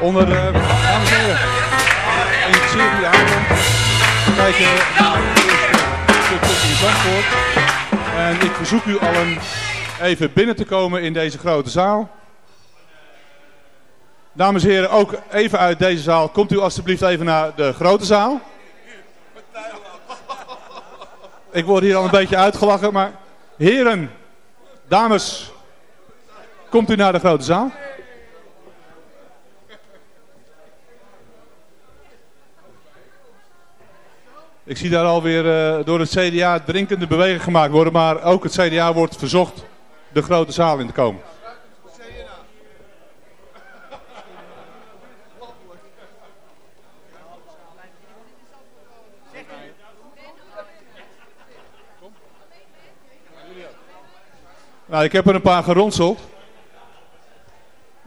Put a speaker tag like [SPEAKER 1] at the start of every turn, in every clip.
[SPEAKER 1] Onder, uh, dames en heren, een serie avond. Kijken naar het eerste in Zandvoort. En ik verzoek u allen even binnen te komen in deze grote zaal. Dames en heren, ook even uit deze zaal. Komt u alstublieft even naar de grote zaal. Ik word hier al een beetje uitgelachen, maar heren, dames, komt u naar de grote zaal. Ik zie daar alweer uh, door het CDA drinkende beweging gemaakt worden, maar ook het CDA wordt verzocht de grote zaal in te komen. Nou, ik heb er een paar geronseld.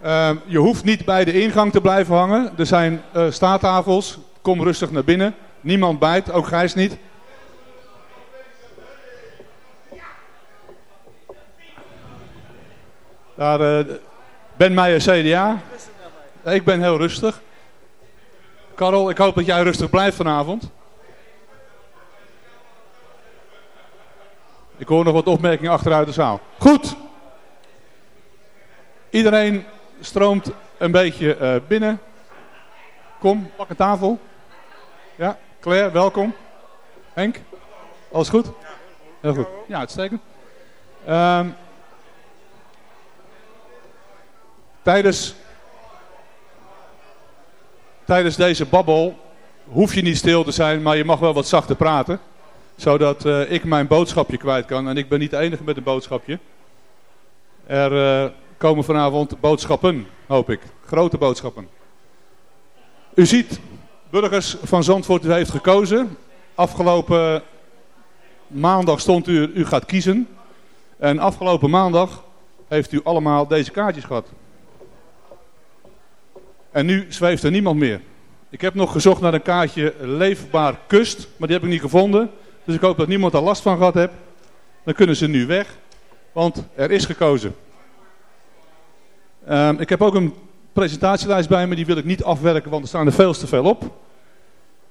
[SPEAKER 1] Uh, je hoeft niet bij de ingang te blijven hangen. Er zijn uh, staattafels. Kom rustig naar binnen. Niemand bijt, ook Gijs niet. Daar, uh, Ben Meijer CDA. Ik ben heel rustig. Karel, ik hoop dat jij rustig blijft vanavond. Ik hoor nog wat opmerkingen achteruit de zaal. Goed. Iedereen stroomt een beetje uh, binnen. Kom, pak een tafel. Ja, Claire, welkom. Henk, alles goed? Heel goed. Ja, uitstekend. Um, tijdens, tijdens deze babbel hoef je niet stil te zijn, maar je mag wel wat zachter praten zodat uh, ik mijn boodschapje kwijt kan. En ik ben niet de enige met een boodschapje. Er uh, komen vanavond boodschappen, hoop ik. Grote boodschappen. U ziet, burgers van Zandvoort, u heeft gekozen. Afgelopen maandag stond u, u gaat kiezen. En afgelopen maandag heeft u allemaal deze kaartjes gehad. En nu zweeft er niemand meer. Ik heb nog gezocht naar een kaartje Leefbaar Kust, maar die heb ik niet gevonden. Dus ik hoop dat niemand er last van gehad heeft. Dan kunnen ze nu weg, want er is gekozen. Um, ik heb ook een presentatielijst bij me, die wil ik niet afwerken, want er staan er veel te veel op.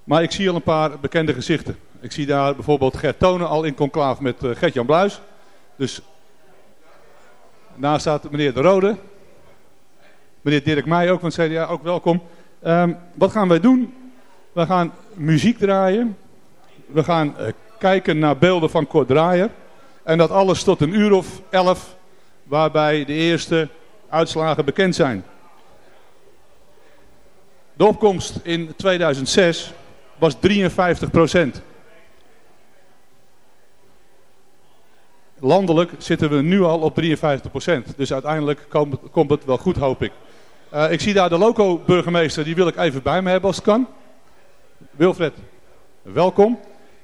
[SPEAKER 1] Maar ik zie al een paar bekende gezichten. Ik zie daar bijvoorbeeld Gert Tonen al in conclave met uh, Gert-Jan Bluis. Dus naast staat meneer De Rode. Meneer Dirk Meij ook van het CDA, ook welkom. Um, wat gaan wij doen? We gaan muziek draaien. We gaan uh, kijken naar beelden van Kort Draaier. En dat alles tot een uur of elf, waarbij de eerste uitslagen bekend zijn. De opkomst in 2006 was 53 procent. Landelijk zitten we nu al op 53 procent. Dus uiteindelijk komt, het wel goed, hoop ik. Uh, ik zie daar de loco-burgemeester, die wil ik even bij me hebben als het kan. Wilfred, welkom.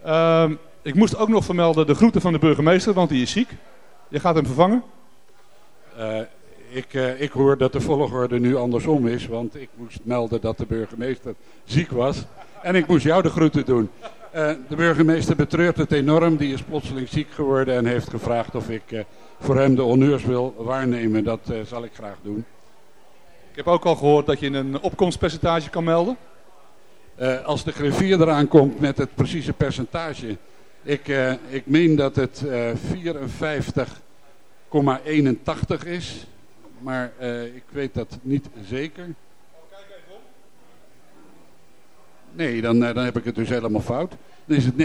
[SPEAKER 1] Uh, ik moest ook nog vermelden de groeten van de burgemeester, want die is ziek. Je gaat hem vervangen?
[SPEAKER 2] Uh, ik, uh, ik hoor dat de volgorde nu andersom is, want ik moest melden dat de burgemeester ziek was. En ik moest jou de groeten doen. Uh, de burgemeester betreurt het enorm, die is plotseling ziek geworden en heeft gevraagd of ik voor hem de honneurs wil waarnemen. Dat zal ik graag doen.
[SPEAKER 1] Ik heb ook al gehoord dat je een opkomstpercentage kan melden.
[SPEAKER 2] als de griffier eraan komt met het precieze percentage, ik, ik meen dat het uh, 54,81 is. Maar uh, ik weet dat niet zeker. Nee, dan, dan heb ik het dus helemaal fout. Dan is het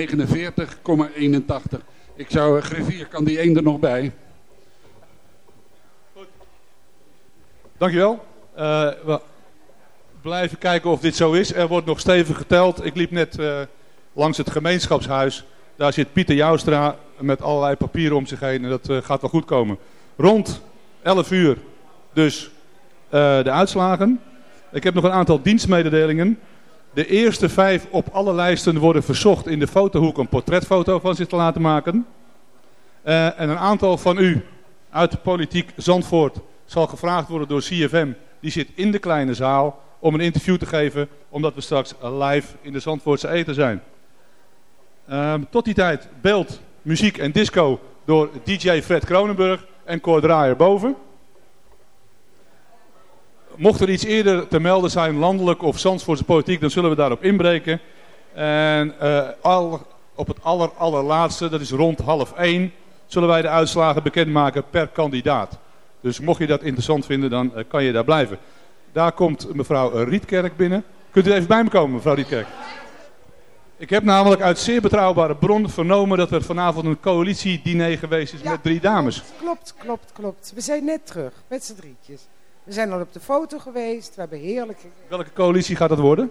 [SPEAKER 2] 49,81. Ik zou, griffier, kan die 1 er nog bij?
[SPEAKER 1] Goed. Dankjewel. we blijven kijken of dit zo is. Er wordt nog stevig geteld. Ik liep net langs het gemeenschapshuis. Daar zit Pieter Joustra met allerlei papieren om zich heen en dat uh, gaat wel goed komen. Rond 11 uur dus uh, de uitslagen. Ik heb nog een aantal dienstmededelingen. De eerste vijf op alle lijsten worden verzocht in de fotohoek een portretfoto van zich te laten maken. Uh, en een aantal van u uit politiek Zandvoort zal gevraagd worden door CFM. Die zit in de kleine zaal om een interview te geven, omdat we straks live in de Zandvoortse eten zijn. Um, tot die tijd beeld, muziek en disco door DJ Fred Kronenburg en Cor Draaier boven. Mocht er iets eerder te melden zijn, landelijk of Zandvoortse politiek, dan zullen we daarop inbreken. En al, op het aller, allerlaatste, dat is rond half één, zullen wij de uitslagen bekendmaken per kandidaat. Dus mocht je dat interessant vinden, dan kan je daar blijven. Daar komt mevrouw Rietkerk binnen. Kunt u even bij me komen, mevrouw Rietkerk? Ik heb namelijk uit zeer betrouwbare bron vernomen dat er vanavond een coalitiediner geweest is met drie dames.
[SPEAKER 3] Klopt, klopt, klopt. We zijn net terug met z'n drietjes. We zijn al op de foto geweest. We hebben heerlijk...
[SPEAKER 1] Welke coalitie gaat dat worden?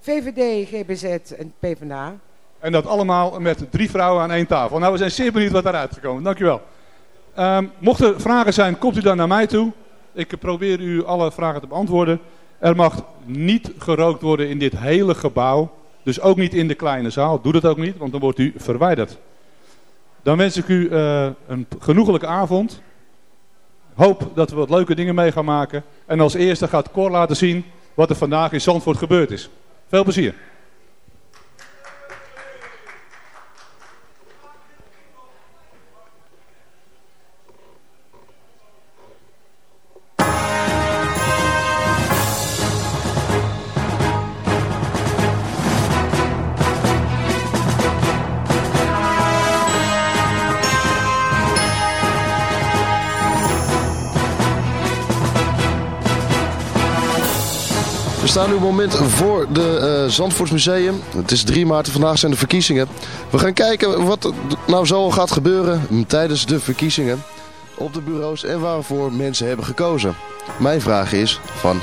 [SPEAKER 3] VVD, GBZ en PvdA.
[SPEAKER 1] En dat allemaal met drie vrouwen aan één tafel. Nou, we zijn zeer benieuwd wat daaruit gekomen. Dankjewel. Um, mochten er vragen zijn, komt u dan naar mij toe. Ik probeer u alle vragen te beantwoorden. Er mag niet gerookt worden in dit hele gebouw. Dus ook niet in de kleine zaal. Doe dat ook niet, want dan wordt u verwijderd. Dan wens ik u uh, een genoegelijke avond. Hoop dat we wat leuke dingen mee gaan maken. En als eerste gaat Cor laten zien wat er vandaag in Zandvoort gebeurd is. Veel plezier.
[SPEAKER 4] Staan nu moment voor de uh, Zandvoortsmuseum. Het is 3 maart en vandaag zijn de verkiezingen. We gaan kijken wat nou zo gaat gebeuren tijdens de verkiezingen op de bureaus en waarvoor mensen hebben gekozen. Mijn vraag is van,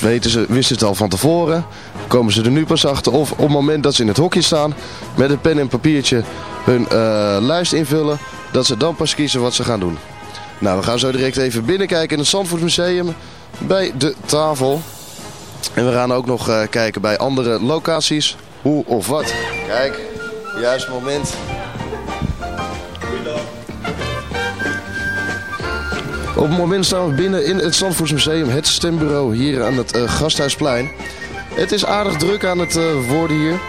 [SPEAKER 4] weten ze, wisten ze het al van tevoren? Komen ze er nu pas achter? Of op het moment dat ze in het hokje staan met een pen en papiertje hun uh, lijst invullen, dat ze dan pas kiezen wat ze gaan doen? Nou, we gaan zo direct even binnenkijken in het Zandvoortsmuseum bij de tafel. En we gaan ook nog uh, kijken bij andere locaties. Hoe of wat. Kijk, juist moment. Op het moment staan we binnen in het Zandvoortsmuseum, het stembureau hier aan het uh, Gasthuisplein. Het is aardig druk aan het uh, worden hier.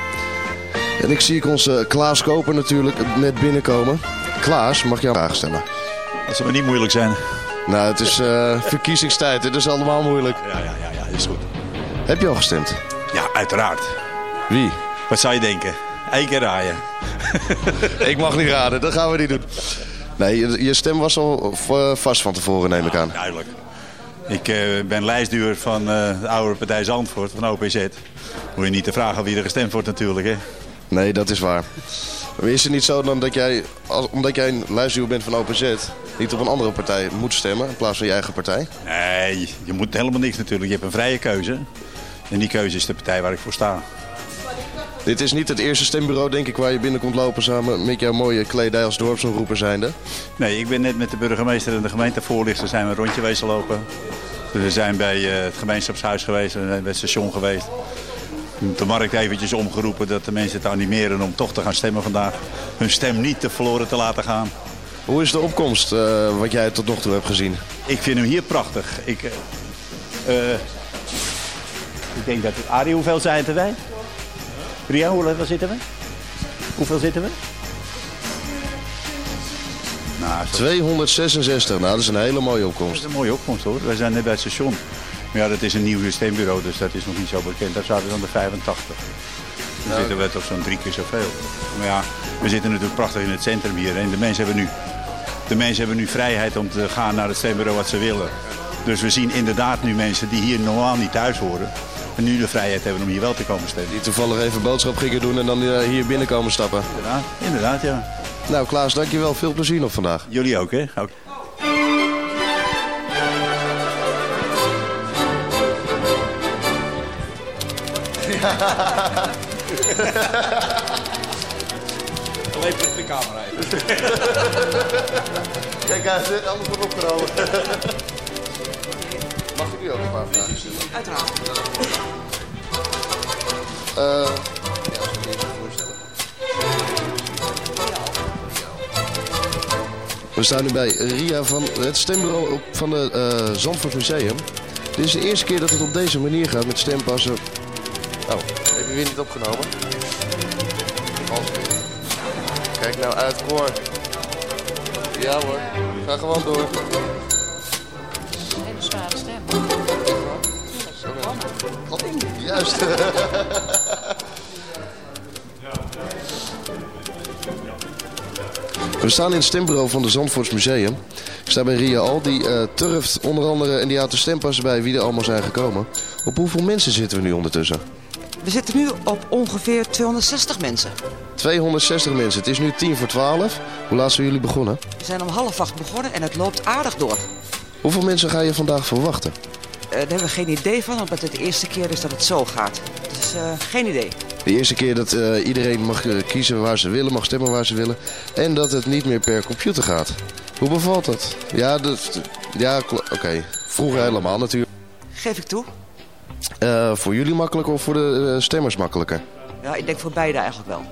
[SPEAKER 4] En ik zie ik onze Klaas Koper natuurlijk net binnenkomen. Klaas, mag je een vraag stellen?
[SPEAKER 5] Dat zou maar niet moeilijk zijn.
[SPEAKER 4] Nou, het is verkiezingstijd, het is allemaal moeilijk.
[SPEAKER 5] Ja, ja, ja, ja, is goed.
[SPEAKER 4] Heb je al gestemd?
[SPEAKER 5] Ja, uiteraard.
[SPEAKER 4] Wie?
[SPEAKER 5] Wat zou je denken? Eén keer raaien.
[SPEAKER 4] ik mag niet raden, dat gaan we niet doen. Nee, je, stem was al vast van tevoren, neem ik aan.
[SPEAKER 5] Ja, duidelijk. Ik uh, ben lijstduur van uh, de oude partij Zandvoort, van OPZ. Moet je niet te vragen wie er gestemd wordt natuurlijk, hè?
[SPEAKER 4] Nee, dat is waar. Maar is het niet zo dan dat jij, als, omdat jij een lijstduur bent van OPZ, niet op een andere partij moet stemmen in plaats van je eigen partij?
[SPEAKER 5] Nee, je moet helemaal niks natuurlijk. Je hebt een vrije keuze. En die keuze is de partij waar ik voor sta.
[SPEAKER 4] Dit is niet het eerste stembureau, denk ik, waar je binnen komt lopen samen met jouw mooie kledij als dorpsomroeper zijnde.
[SPEAKER 5] Nee, ik ben net met de burgemeester en de gemeentevoorlichter zijn we een rondje wezen lopen. we zijn bij eh, het gemeenschapshuis geweest, we zijn bij het station geweest. De markt eventjes omgeroepen dat de mensen het animeren om toch te gaan stemmen vandaag. Hun stem niet te verloren te laten gaan.
[SPEAKER 4] Hoe is de opkomst uh, wat jij tot nog toe hebt gezien?
[SPEAKER 5] Ik vind hem hier prachtig. Ik, uh, ik denk dat... Arie, hoeveel zijn wij? Ria, hoeveel zitten we? Hoeveel zitten we?
[SPEAKER 4] Nou, 266, nou dat is een hele mooie opkomst.
[SPEAKER 5] Dat is een mooie opkomst hoor. Wij zijn net bij het station. Maar ja, dat is een nieuw stembureau, dus dat is nog niet zo bekend. Daar zaten we dan de 85. Dan nou, zitten we toch zo'n drie keer zoveel. Maar ja, we zitten natuurlijk prachtig in het centrum hier. En de mensen hebben nu, de mensen hebben nu vrijheid om te gaan naar het stembureau wat ze willen. Dus we zien inderdaad nu mensen die hier normaal niet thuis horen. En nu de vrijheid hebben om hier wel te komen stemmen.
[SPEAKER 4] Die toevallig even boodschap gingen doen en dan uh, hier binnenkomen stappen.
[SPEAKER 5] Inderdaad, inderdaad ja.
[SPEAKER 4] Nou Klaas, dankjewel. Veel plezier nog vandaag.
[SPEAKER 5] Jullie ook hè. Ook.
[SPEAKER 6] Alleen voor de camera even.
[SPEAKER 4] Kijk, hij zit alles wordt opgenomen. Ik u ook een paar vragen stellen?
[SPEAKER 3] Uiteraard.
[SPEAKER 4] Uh, ja, je je voorstellen. We staan nu bij Ria van het stembureau van het uh, Zandvoort Museum. Dit is de eerste keer dat het op deze manier gaat met stempassen. Oh, heb je weer niet opgenomen? Kijk nou uit, Cor. Ja hoor, ga gewoon door. Juist. We staan in het stembureau van de Zandvoorts Museum. Ik sta bij Ria Al, die uh, turft onder andere en die houdt de stempas bij wie er allemaal zijn gekomen. Op hoeveel mensen zitten we nu ondertussen?
[SPEAKER 7] We zitten nu op ongeveer 260 mensen.
[SPEAKER 4] 260 mensen. Het is nu tien voor 12. Hoe laat zijn jullie begonnen?
[SPEAKER 7] We zijn om half acht begonnen en het loopt aardig door.
[SPEAKER 4] Hoeveel mensen ga je vandaag verwachten?
[SPEAKER 7] Uh, daar hebben we geen idee van, omdat het de eerste keer is dat het zo gaat. Dus uh, geen idee.
[SPEAKER 4] De eerste keer dat uh, iedereen mag kiezen waar ze willen, mag stemmen waar ze willen. En dat het niet meer per computer gaat. Hoe bevalt dat? Ja, dat, ja oké. Okay. Vroeger helemaal natuurlijk.
[SPEAKER 7] Geef ik toe.
[SPEAKER 4] Voor jullie makkelijker of voor de stemmers makkelijker?
[SPEAKER 7] Ja, ik denk voor beide eigenlijk wel.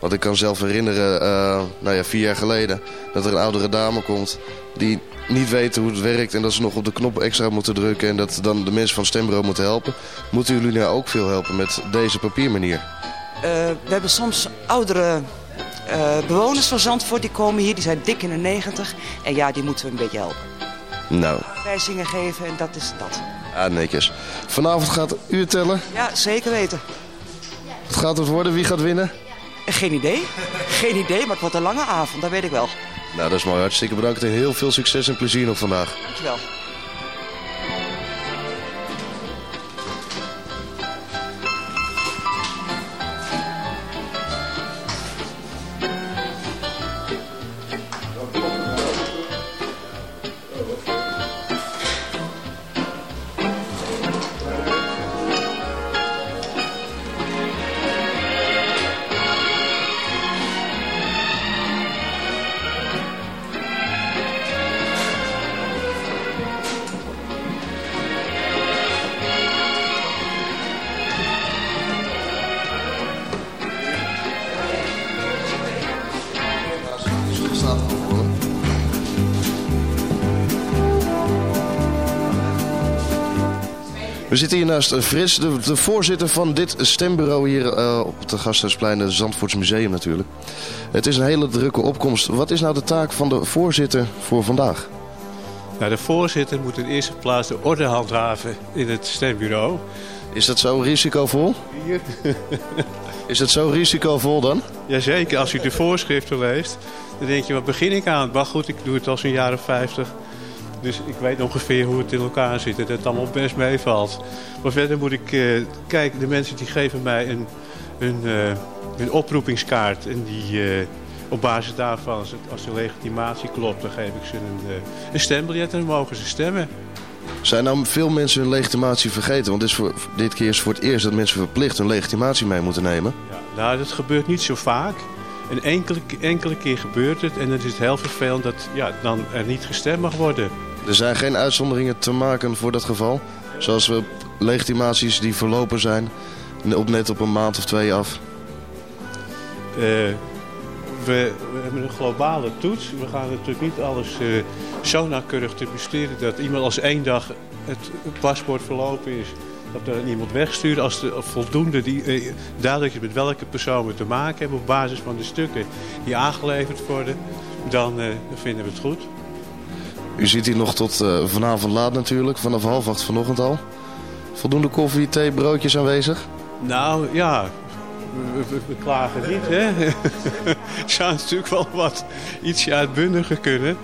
[SPEAKER 4] Want ik kan zelf herinneren, uh, nou ja, vier jaar geleden... dat er een oudere dame komt die niet weet hoe het werkt... en dat ze nog op de knop extra moeten drukken... en dat dan de mensen van het stembureau moeten helpen. Moeten jullie nou ook veel helpen met deze papiermanier?
[SPEAKER 7] we hebben soms oudere bewoners van Zandvoort die komen hier. Die zijn dik in de negentig. En ja, die moeten we een beetje helpen.
[SPEAKER 4] Nou.
[SPEAKER 7] Wijzingen geven en dat is dat.
[SPEAKER 4] Ja, netjes. Vanavond gaat u tellen?
[SPEAKER 7] Ja, zeker weten.
[SPEAKER 4] Wat gaat het worden? Wie gaat winnen?
[SPEAKER 7] Geen idee. Geen idee, maar het wordt een lange avond, dat weet ik wel.
[SPEAKER 4] Nou, dat is mooi. Hartstikke bedankt en heel veel succes en plezier nog vandaag.
[SPEAKER 7] Dankjewel. We zitten hier naast Frits, de, de voorzitter van dit stembureau hier uh, op het Gasthuisplein, het Zandvoorts Museum natuurlijk. Het is een hele drukke opkomst. Wat is nou de taak van de voorzitter voor vandaag?
[SPEAKER 8] Nou, de voorzitter moet in eerste plaats de orde handhaven in het stembureau.
[SPEAKER 4] Is dat zo risicovol?
[SPEAKER 8] Hier.
[SPEAKER 4] is het zo risicovol dan?
[SPEAKER 8] Jazeker, als u de voorschriften leest, dan denk je, wat begin ik aan? Maar goed, ik doe het al zo'n jaar of 50. Dus ik weet ongeveer hoe het in elkaar zit. Dat het allemaal best meevalt. Maar verder moet ik uh, kijken. De mensen die geven mij een, een, uh, een oproepingskaart. En die, uh, op basis daarvan, als, het, als de legitimatie klopt, dan geef ik ze een, een stembiljet en dan mogen ze stemmen.
[SPEAKER 4] Zijn nou veel mensen hun legitimatie vergeten? Want dit, is voor, dit keer is voor het eerst dat mensen verplicht hun legitimatie mee moeten nemen.
[SPEAKER 8] Ja, nou, dat gebeurt niet zo vaak. Een enkele, enkele keer gebeurt het en dan is het heel vervelend dat ja, dan er niet gestemd mag worden.
[SPEAKER 4] Er zijn geen uitzonderingen te maken voor dat geval? Zoals we legitimaties die verlopen zijn, op net op een maand of twee af?
[SPEAKER 8] Uh, we, we, hebben een globale toets. We gaan natuurlijk niet alles uh, zo nauwkeurig te besteden dat iemand als één dag het paspoort verlopen is dat er iemand wegsturen als er voldoende die, eh, duidelijk is met welke persoon we te maken hebben op basis van de stukken die aangeleverd worden, dan, eh, vinden we het goed.
[SPEAKER 4] U ziet hier nog tot uh, vanavond laat natuurlijk, vanaf half acht vanochtend al. Voldoende koffie, thee, broodjes aanwezig?
[SPEAKER 8] Nou ja, we, we, klagen niet hè. Het zou natuurlijk wel wat ietsje uitbundiger kunnen.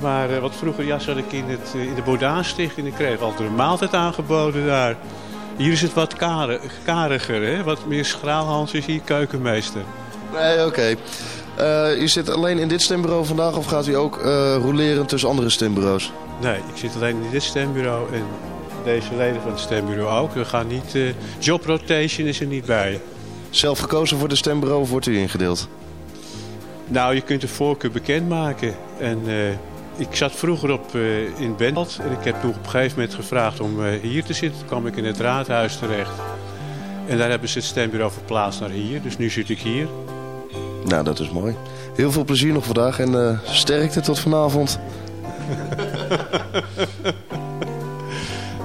[SPEAKER 8] Maar uh, wat vroeger ja, zat ik in, het, in de Bodaanstichting en ik kreeg altijd een maaltijd aangeboden daar. Hier is het wat kariger, hè? wat meer schraalhans is hier keukenmeester.
[SPEAKER 4] Nee, oké. Okay. Uh, u zit alleen in dit stembureau vandaag of gaat u ook uh, roleren tussen andere stembureaus?
[SPEAKER 8] Nee, ik zit alleen in dit stembureau en deze leden van het stembureau ook. We gaan niet, uh, job rotation is er niet bij.
[SPEAKER 4] Zelf gekozen voor de stembureau of wordt u ingedeeld?
[SPEAKER 8] Nou, je kunt de voorkeur bekendmaken. En ik zat vroeger op, uh, in Bentveld en ik heb toen op een gegeven moment gevraagd om uh, hier te zitten. Toen kwam ik in het raadhuis terecht. En daar hebben ze het stembureau verplaatst naar hier. Dus nu zit ik hier.
[SPEAKER 4] Nou, dat is mooi. Heel veel plezier nog vandaag en uh, sterkte tot vanavond.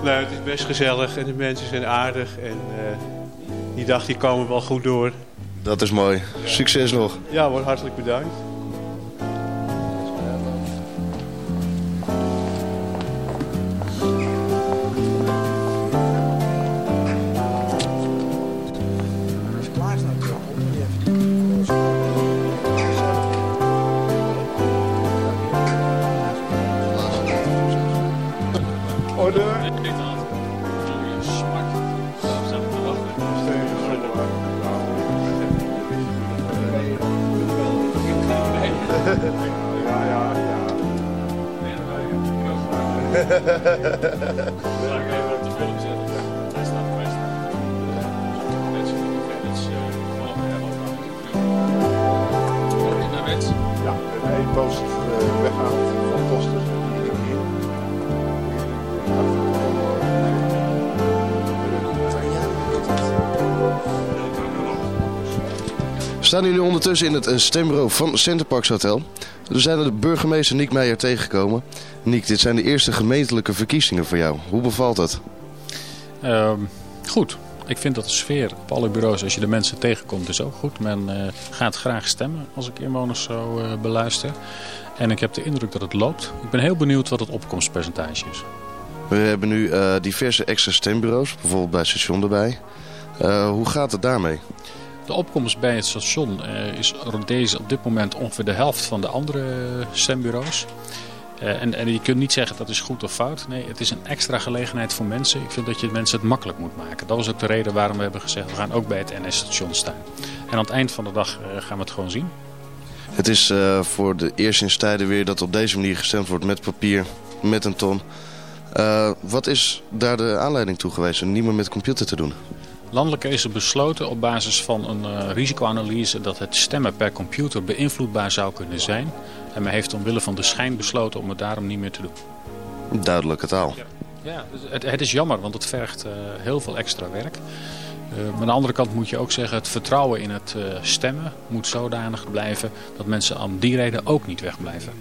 [SPEAKER 8] nou, het is best gezellig en de mensen zijn aardig. En die dag die komen wel goed door.
[SPEAKER 4] Dat is mooi. Succes nog.
[SPEAKER 8] Ja hoor, hartelijk bedankt.
[SPEAKER 4] Staan jullie ondertussen in het stembureau van Centerparks Hotel? We zijn de burgemeester Niek Meijer tegengekomen. Niek, dit zijn de eerste gemeentelijke verkiezingen voor jou. Hoe bevalt dat?
[SPEAKER 9] Uh, goed. Ik vind dat de sfeer op alle bureaus, als je de mensen tegenkomt, is ook goed. Men uh, gaat graag stemmen als ik inwoners zo uh, beluister. En ik heb de indruk dat het loopt. Ik ben heel benieuwd wat het opkomstpercentage is.
[SPEAKER 4] We hebben nu uh, diverse extra stembureaus, bijvoorbeeld bij het station erbij. hoe gaat het daarmee?
[SPEAKER 9] De opkomst bij het station uh, is deze op dit moment ongeveer de helft van de andere stembureaus. Uh, en, en je kunt niet zeggen dat is goed of fout. Nee, het is een extra gelegenheid voor mensen. Ik vind dat je mensen het makkelijk moet maken. Dat was ook de reden waarom we hebben gezegd we gaan ook bij het NS-station staan. En aan het eind van de dag gaan we het gewoon zien.
[SPEAKER 4] Het is voor de eerste in tijden weer dat op deze manier gestemd wordt met papier, met een ton. wat is daar de aanleiding toe geweest om niet meer met computer te doen?
[SPEAKER 9] Landelijk is er besloten op basis van een uh, risicoanalyse dat het stemmen per computer beïnvloedbaar zou kunnen zijn. En men heeft omwille van de schijn besloten om het daarom niet meer te doen.
[SPEAKER 4] Duidelijke taal.
[SPEAKER 9] Ja, ja het, het, is jammer, want het vergt uh, heel veel extra werk. Uh, maar aan de andere kant moet je ook zeggen, het vertrouwen in het stemmen moet zodanig blijven dat mensen om die reden ook niet wegblijven.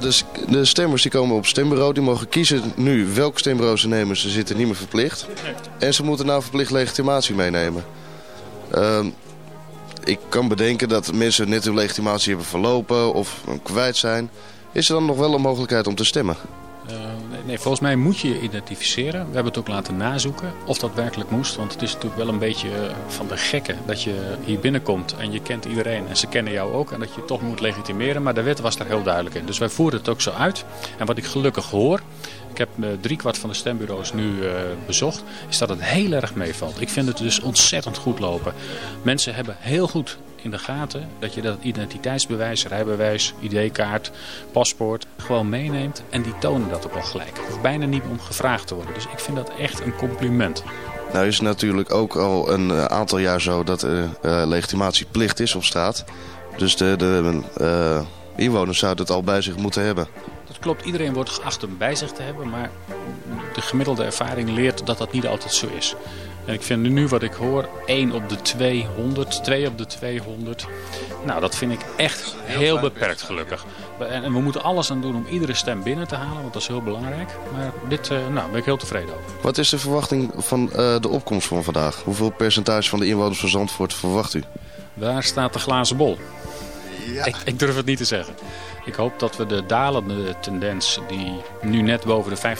[SPEAKER 4] Dus de stemmers die komen op stembureau, die mogen kiezen nu welk stembureau ze nemen. Ze zitten niet meer verplicht. En ze moeten nou verplicht legitimatie meenemen. Uh, ik kan bedenken dat mensen net hun legitimatie hebben verlopen of kwijt zijn. Is er dan nog wel een mogelijkheid om te stemmen?
[SPEAKER 9] Uh, nee, volgens mij moet je je identificeren. We hebben het ook laten nazoeken of dat werkelijk moest. Want het is natuurlijk wel een beetje van de gekken dat je hier binnenkomt en je kent iedereen. En ze kennen jou ook en dat je toch moet legitimeren. Maar de wet was daar heel duidelijk in. Dus wij voeren het ook zo uit. En wat ik gelukkig hoor, ik heb uh, driekwart van de stembureaus nu uh, bezocht, is dat het heel erg meevalt. Ik vind het dus ontzettend goed lopen. Mensen hebben heel goed in de gaten dat je dat identiteitsbewijs, rijbewijs, ID-kaart, paspoort gewoon meeneemt. En die tonen dat ook al gelijk. Er hoeft bijna niet om gevraagd te worden. Dus ik vind dat echt een compliment.
[SPEAKER 4] Nou is natuurlijk ook al een aantal jaar zo dat er legitimatieplicht is op straat. Dus de, de inwoners zouden het al bij zich moeten hebben.
[SPEAKER 9] Klopt, iedereen wordt geacht om bij zich te hebben, maar de gemiddelde ervaring leert dat dat niet altijd zo is. En ik vind nu wat ik hoor, 1 op de 200, 2 op de 200. Nou, dat vind ik echt heel beperkt gelukkig. En we moeten alles aan doen om iedere stem binnen te halen, want dat is heel belangrijk. Maar dit, uh, nou, ben ik heel tevreden over.
[SPEAKER 4] Wat is de verwachting van uh, de opkomst van vandaag? Hoeveel percentage van de inwoners van Zandvoort verwacht u?
[SPEAKER 9] Daar staat de glazen bol. Ja. Ik, ik durf het niet te zeggen. Ik hoop dat we de dalende tendens die nu net boven de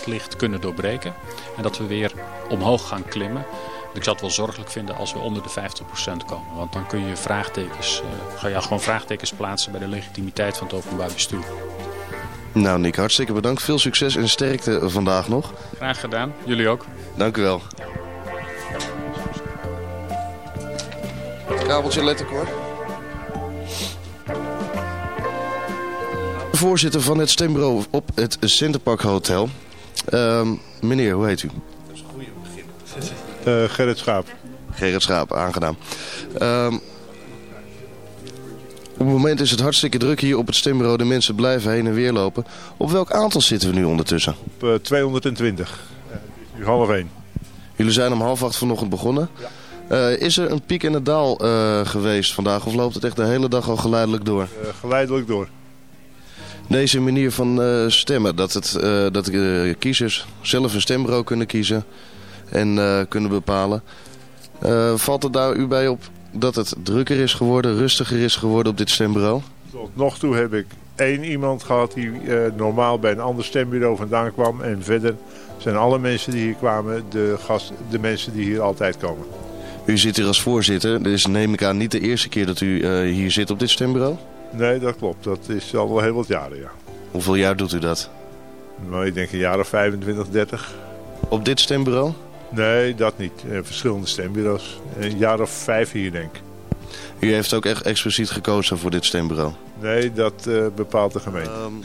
[SPEAKER 9] 50% ligt kunnen doorbreken. En dat we weer omhoog gaan klimmen. Ik zou het wel zorgelijk vinden als we onder de 50% komen. Want dan kun je vraagtekens, uh, ga je gewoon vraagtekens plaatsen bij de legitimiteit van het openbaar bestuur.
[SPEAKER 4] Nou Nick, hartstikke bedankt. Veel succes en sterkte vandaag nog.
[SPEAKER 9] Graag gedaan. Jullie ook.
[SPEAKER 4] Dank u wel. Kabeltje letten hoor. Voorzitter van het stembureau op het Centerpark Hotel. Uh, meneer, hoe heet u?
[SPEAKER 10] Dat is een goede begin. Uh, Gerrit Schaap.
[SPEAKER 4] Gerrit Schaap, aangedaan. Uh, op het moment is het hartstikke druk hier op het stembureau. De mensen blijven heen en weer lopen. Op welk aantal zitten we nu ondertussen?
[SPEAKER 10] Op uh, 220. Uh, nu half één.
[SPEAKER 4] Jullie zijn om half acht vanochtend begonnen. Ja. Uh, is er een piek en een daal uh, geweest vandaag of loopt het echt de hele dag al geleidelijk door?
[SPEAKER 10] Uh, geleidelijk door.
[SPEAKER 4] Deze manier van stemmen, dat, het, dat de kiezers zelf een stembureau kunnen kiezen en kunnen bepalen. valt het daar u bij op dat het drukker is geworden, rustiger is geworden op dit stembureau?
[SPEAKER 10] Tot nog toe heb ik één iemand gehad die normaal bij een ander stembureau vandaan kwam en verder zijn alle mensen die hier kwamen de, gast, de mensen die hier altijd komen.
[SPEAKER 4] U zit hier als voorzitter, dus neem ik aan niet de eerste keer dat u hier zit op dit stembureau?
[SPEAKER 10] Nee, dat klopt. Dat is al wel heel wat jaren, ja.
[SPEAKER 4] Hoeveel jaar doet u dat?
[SPEAKER 10] Nou, ik denk een jaar of 25, 30.
[SPEAKER 4] Op dit stembureau?
[SPEAKER 10] Nee, dat niet. Uh, verschillende stembureaus. Een jaar of vijf hier, denk ik.
[SPEAKER 4] U heeft ook echt expliciet gekozen voor dit stembureau?
[SPEAKER 10] Nee, dat uh, bepaalt de gemeente. Um,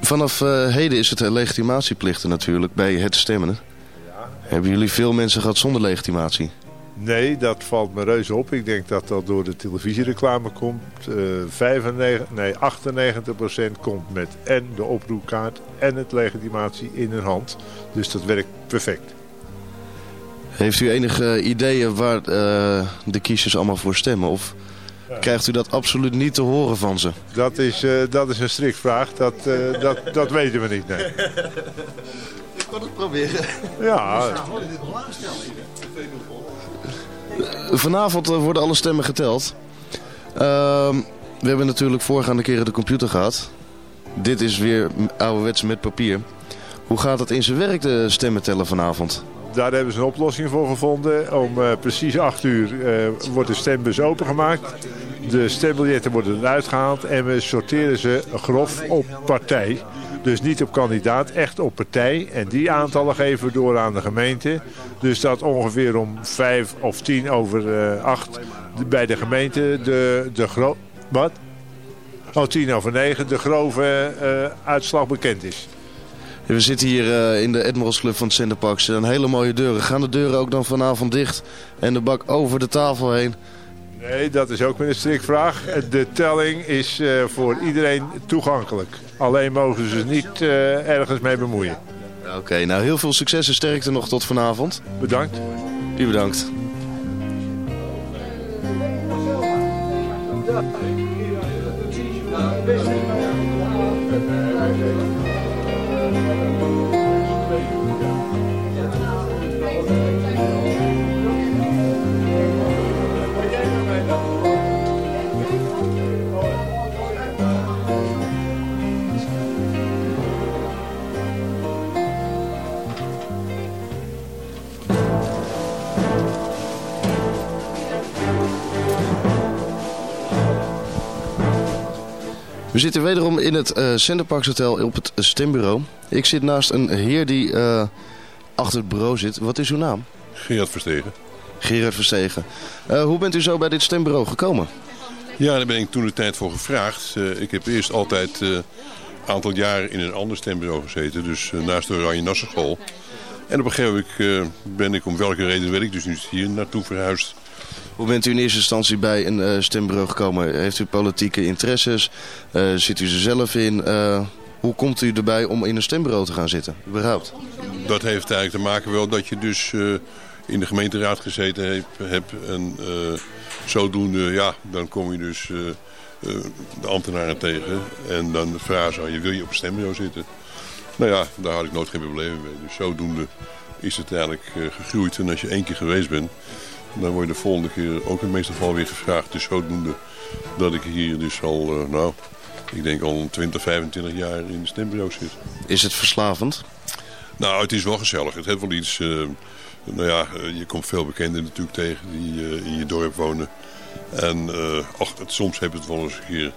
[SPEAKER 4] vanaf uh, heden is het legitimatieplichten natuurlijk bij het stemmen. Ja. Hebben jullie veel mensen gehad zonder legitimatie?
[SPEAKER 10] Nee, dat valt me reuze op. Ik denk dat dat door de televisiereclame komt. Uh, 95, nee, 98% komt met en de oproepkaart en het legitimatie in hun hand. Dus dat werkt perfect.
[SPEAKER 4] Heeft u enige ideeën waar uh, de kiezers allemaal voor stemmen? Of ja. krijgt u dat absoluut niet te horen van ze?
[SPEAKER 10] Dat is, uh, dat is een strikvraag. Dat, uh, dat, dat weten we niet, nee.
[SPEAKER 4] Ik kan het proberen.
[SPEAKER 10] Ja.
[SPEAKER 4] Vanavond worden alle stemmen geteld. Uh, we hebben natuurlijk voorgaande keren de computer gehad. Dit is weer ouderwets met papier. Hoe gaat het in zijn werk, de stemmen tellen vanavond?
[SPEAKER 10] daar hebben ze een oplossing voor gevonden. Om uh, precies 8 uur uh, wordt de stembus opengemaakt. De stembiljetten worden eruit gehaald en we sorteren ze grof op partij. Dus niet op kandidaat, echt op partij. En die aantallen geven we door aan de gemeente. Dus dat ongeveer om 5 of 10 over uh, 8 bij de gemeente de, de. Wat? Oh, 10 over 9 de grove uitslag bekend is.
[SPEAKER 4] We zitten hier uh, in de Admirals Club van het Centerpark. Er zijn hele mooie deuren. Gaan de deuren ook dan vanavond dicht en de bak over de tafel heen?
[SPEAKER 10] Nee, dat is ook weer een strikvraag. De telling is uh, voor iedereen toegankelijk. Alleen mogen ze niet uh, ergens mee bemoeien.
[SPEAKER 4] Oké, okay, nou heel veel succes en sterkte nog tot vanavond.
[SPEAKER 10] Bedankt.
[SPEAKER 4] U bedankt. We zitten wederom in het uh, Centerparks Hotel op het stembureau. Ik zit naast een heer die uh, achter het bureau zit. Wat is uw naam?
[SPEAKER 11] Gerard Verstegen.
[SPEAKER 4] Gerard Verstegen. Uh, hoe bent u zo bij dit stembureau gekomen?
[SPEAKER 11] Ja, daar ben ik toen de tijd voor gevraagd. ik heb eerst altijd een aantal jaren in een ander stembureau gezeten. Dus naast de Oranje Nassenschool. En op een gegeven moment ben ik om welke reden weet ik dus nu hier naartoe verhuisd.
[SPEAKER 4] Hoe bent u in eerste instantie bij een uh, stembureau gekomen? Heeft u politieke interesses? Uh, zit u er zelf in? Uh, hoe komt u erbij om in een stembureau te gaan zitten, überhaupt?
[SPEAKER 11] Dat heeft eigenlijk te maken wel dat je dus in de gemeenteraad gezeten hebt. en zodoende, ja, dan kom je dus de ambtenaren tegen. En dan vragen ze aan je, wil je op een stembureau zitten? Nou ja, daar had ik nooit geen problemen mee. Dus zodoende is het eigenlijk gegroeid. En als je één keer geweest bent, dan word je de volgende keer ook in meeste geval weer gevraagd. Dus zodoende dat ik hier dus al, uh, nou, ik denk al 20, 25 jaar in de stembureau zit.
[SPEAKER 4] Is het verslavend?
[SPEAKER 11] Nou, het is wel gezellig. Het heeft wel iets, uh, nou ja, uh, je komt veel bekenden natuurlijk tegen die in je dorp wonen. En ach, het, soms heb het wel eens een keer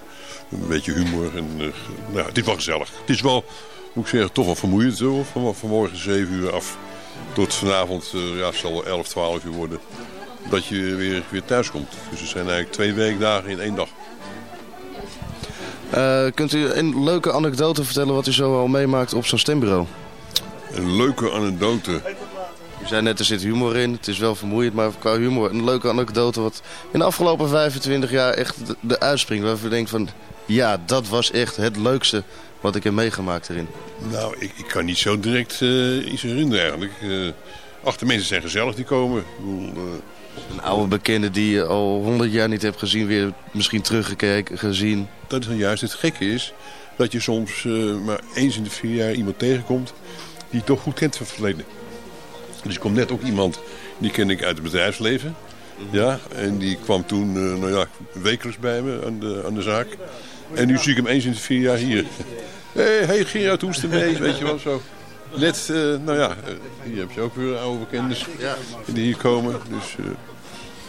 [SPEAKER 11] een beetje humor. En, nou, het is wel gezellig. Het is wel, moet ik zeggen, toch wel vermoeiend. Zo, van, vanmorgen 7 uur af tot vanavond, ja, het zal wel 11, 12 uur worden dat je weer, weer thuis komt. Dus het zijn eigenlijk twee werkdagen in één dag.
[SPEAKER 4] Uh, kunt u een leuke anekdote vertellen wat u zo al meemaakt op zo'n stembureau?
[SPEAKER 11] Een leuke anekdote?
[SPEAKER 4] U zei net, er zit humor in. Het is wel vermoeiend, maar qua humor een leuke anekdote wat in de afgelopen 25 jaar echt de, uitspringt. Waarvan u denkt van, ja, dat was echt het leukste wat ik heb meegemaakt erin.
[SPEAKER 11] Nou, ik, ik kan niet zo direct uh, iets herinneren eigenlijk. Uh, ach, de mensen zijn gezellig die komen. Ik bedoel,
[SPEAKER 4] een oude bekende die je al honderd jaar niet hebt gezien, weer misschien teruggekeken, gezien.
[SPEAKER 11] Dat is dan juist het gekke is, dat je soms uh, maar eens in de vier jaar iemand tegenkomt die je toch goed kent van het verleden. Dus ik kom net ook iemand, die ken ik uit het bedrijfsleven. Ja, en die kwam toen, uh, nou ja, wekelijks bij me aan de, aan de zaak. En nu zie ik hem eens in de vier jaar hier. Hé, hey, hey Gerard, hoe is het ermee? Weet je wel, zo. Net, uh, nou ja, hier heb je ook weer oude bekenden die hier komen. Dus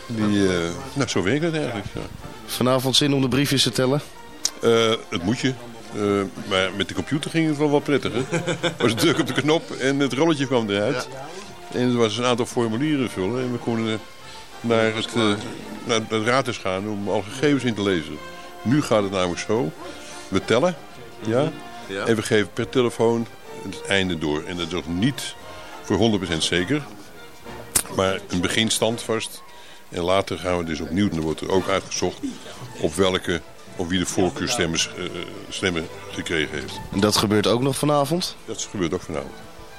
[SPEAKER 11] die, uh, nou, zo werkt het eigenlijk. Ja.
[SPEAKER 4] Vanavond zin om de briefjes te tellen?
[SPEAKER 11] Het moet je. Maar met de computer ging het wel wat prettiger. was een druk op de knop en het rolletje kwam eruit. En er was een aantal formulieren vullen. En we konden naar het, naar het gaan om alle gegevens in te lezen. Nu gaat het namelijk zo. We tellen. Ja? ja. En we geven per telefoon het einde door. En dat is nog niet voor 100% zeker. Maar een beginstand vast. En later gaan we dus opnieuw, dan wordt er ook uitgezocht op welke of wie de voorkeurstemmen uh, stemmen gekregen heeft.
[SPEAKER 4] En dat gebeurt ook nog vanavond?
[SPEAKER 11] Dat gebeurt ook vanavond.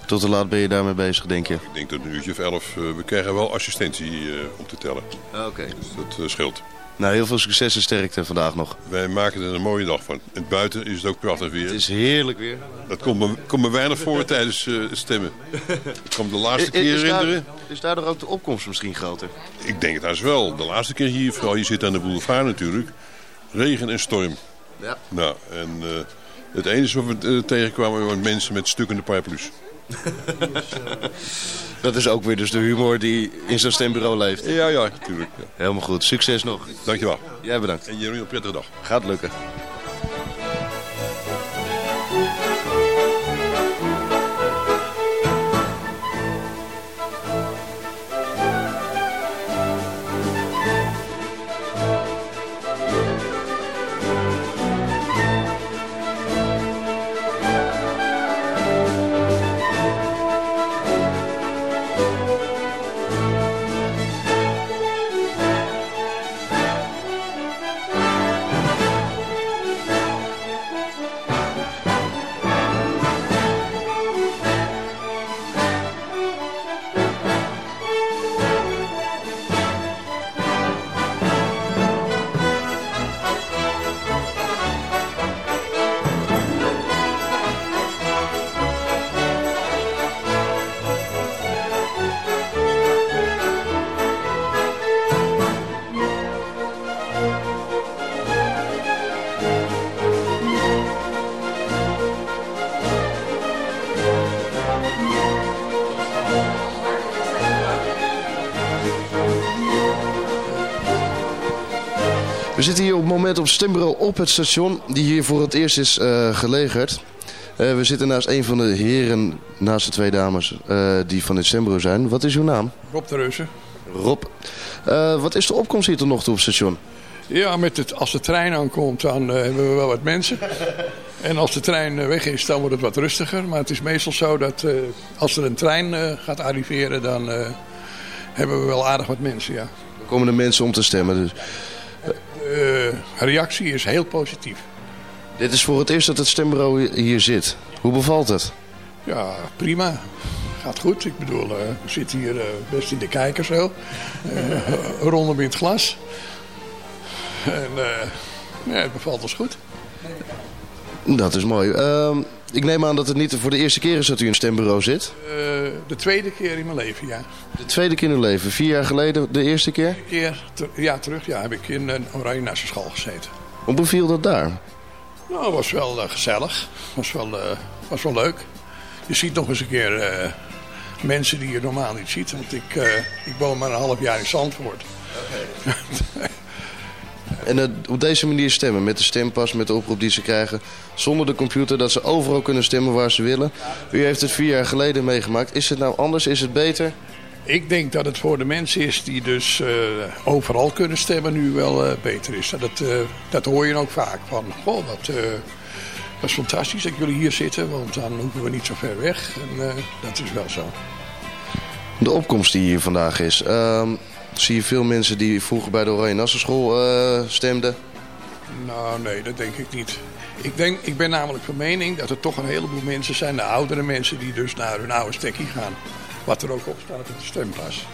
[SPEAKER 4] Tot hoe laat ben je daarmee bezig, denk je? Ik
[SPEAKER 11] denk dat een uurtje of elf. Uh, we krijgen wel assistentie uh, om te tellen.
[SPEAKER 4] Ah, oké.
[SPEAKER 11] Dus dat scheelt.
[SPEAKER 4] Nou, heel veel succes en sterkte vandaag nog.
[SPEAKER 11] Wij maken er een mooie dag van. En buiten is het ook prachtig weer.
[SPEAKER 4] Het is heerlijk weer.
[SPEAKER 11] Dat komt me, komt me weinig voor tijdens uh, stemmen. Het komt de laatste keer
[SPEAKER 4] is
[SPEAKER 11] herinneren.
[SPEAKER 4] Daar, is daardoor ook de opkomst misschien groter?
[SPEAKER 11] Ik denk het haast wel. De laatste keer hier, vooral je zit aan de boulevard natuurlijk. Regen en storm.
[SPEAKER 4] Ja.
[SPEAKER 11] Nou, en uh, het enige wat we uh, tegenkwamen waren mensen met stukkende paraplu's.
[SPEAKER 4] Dat is ook weer dus de humor die in zo'n stembureau leeft.
[SPEAKER 11] Ja, ja, natuurlijk. Ja.
[SPEAKER 4] Helemaal goed. Succes nog.
[SPEAKER 11] Dankjewel.
[SPEAKER 4] Jij bedankt.
[SPEAKER 11] En Jeroen, een prettige dag.
[SPEAKER 4] Gaat lukken. Moment op het station, die hier voor het eerst is uh, gelegerd. Uh, we zitten naast een van de heren, naast de twee dames, uh, die van het stembureau zijn. Wat is uw naam?
[SPEAKER 12] Rob de Reuzen.
[SPEAKER 4] Rob. wat is de opkomst hier tot nog toe op het station?
[SPEAKER 12] Ja, met het, als de trein aankomt, dan hebben we wel wat mensen. En als de trein weg is, dan wordt het wat rustiger. Maar het is meestal zo dat als er een trein gaat arriveren, dan hebben we wel aardig wat mensen, ja.
[SPEAKER 4] Dan komen de mensen om te stemmen dus.
[SPEAKER 12] De reactie is heel positief.
[SPEAKER 4] Dit is voor het eerst dat het stembureau hier zit. Hoe bevalt het?
[SPEAKER 12] Ja, prima. Gaat goed. Ik bedoel, uh, we zitten hier uh, best in de kijker zo. Uh, rondom in het glas. En ja, het bevalt ons goed.
[SPEAKER 4] Dat is mooi. Ik neem aan dat het niet voor de eerste keer is dat u in een stembureau zit.
[SPEAKER 12] de tweede keer in mijn leven, ja.
[SPEAKER 4] De tweede keer in uw leven. Vier jaar geleden de eerste keer?
[SPEAKER 12] Een keer ja, terug ja, heb ik in een Oranje Naast school gezeten.
[SPEAKER 4] Hoe beviel dat daar?
[SPEAKER 12] Nou, het was wel uh, gezellig. was wel, uh, was wel leuk. Je ziet nog eens een keer mensen die je normaal niet ziet. Want ik, ik woon maar een half jaar in Zandvoort.
[SPEAKER 4] Okay. En op deze manier stemmen, met de stempas, met de oproep die ze krijgen... zonder de computer, dat ze overal kunnen stemmen waar ze willen. U heeft het vier jaar geleden meegemaakt. Is het nou anders? Is het beter?
[SPEAKER 12] Ik denk dat het voor de mensen is die dus uh, overal kunnen stemmen nu wel uh, beter is. Dat, dat hoor je ook vaak. Van, goh, dat, dat is fantastisch dat jullie hier zitten, want dan hoeven we niet zo ver weg. En dat is wel zo.
[SPEAKER 4] De opkomst die hier vandaag is. Zie je veel mensen die vroeger bij de Oranje Nassenschool stemden?
[SPEAKER 12] Nou, nee, dat denk ik niet. Ik, denk, ik ben namelijk van mening dat er toch een heleboel mensen zijn, de oudere mensen, die dus naar hun oude stekkie gaan. Wat er ook op staat op de stempas.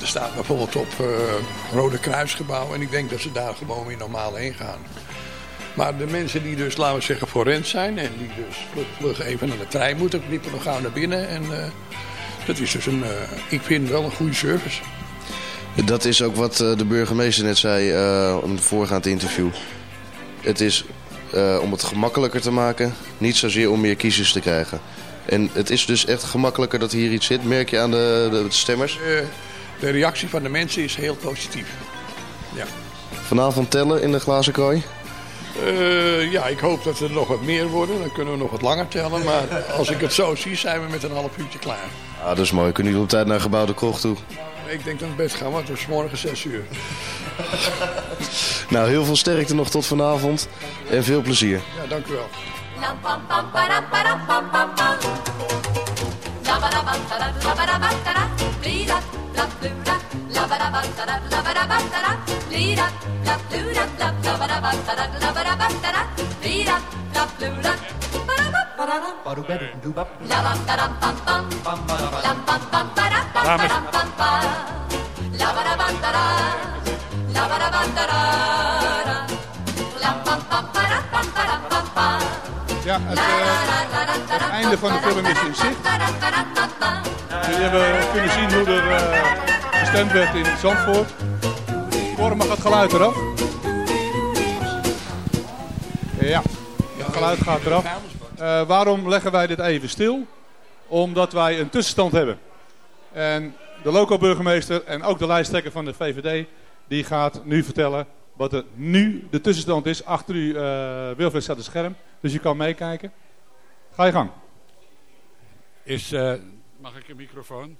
[SPEAKER 12] Er staat bijvoorbeeld op uh, Rode Kruisgebouw. En ik denk dat ze daar gewoon weer normaal heen gaan. Maar de mensen die dus, laten we zeggen, forent zijn... en die dus vlug, even naar de trein moeten... knippen nog gauw naar binnen. En uh, dat is dus een, uh, ik vind wel een goede service.
[SPEAKER 4] Dat is ook wat de burgemeester net zei in het voorgaand interview. Het is om het gemakkelijker te maken... niet zozeer om meer kiezers te krijgen. En het is dus echt gemakkelijker dat hier iets zit. Merk je aan de, de stemmers?
[SPEAKER 12] De, de reactie van de mensen is heel positief. Ja.
[SPEAKER 4] Vanavond tellen in de glazen kooi?
[SPEAKER 12] Uh, ja, ik hoop dat er nog wat meer worden. Dan kunnen we nog wat langer tellen. Maar als ik het zo zie, zijn we met een half uurtje klaar.
[SPEAKER 4] Ah, dat is mooi. Kunnen jullie op tijd naar gebouwde kroeg toe?
[SPEAKER 12] Ik denk naar bed gaan, want het is morgen 6 uur.
[SPEAKER 4] nou, heel veel sterkte nog tot vanavond en veel plezier.
[SPEAKER 12] Ja, dank u wel.
[SPEAKER 1] Ja, het, uh, het einde van de film is in zicht. Jullie hebben kunnen zien hoe er uh, gestemd werd in Zandvoort. Horen mag het geluid eraf. Ja, het geluid gaat eraf. Uh, waarom leggen wij dit even stil? Omdat wij een tussenstand hebben. En de loco-burgemeester en ook de lijsttrekker van de VVD... die gaat nu vertellen wat er nu de tussenstand is. Achter u, uh, Wilfred, staat het scherm. Dus je kan meekijken. Ga je gang.
[SPEAKER 2] Is, uh, mag ik een microfoon?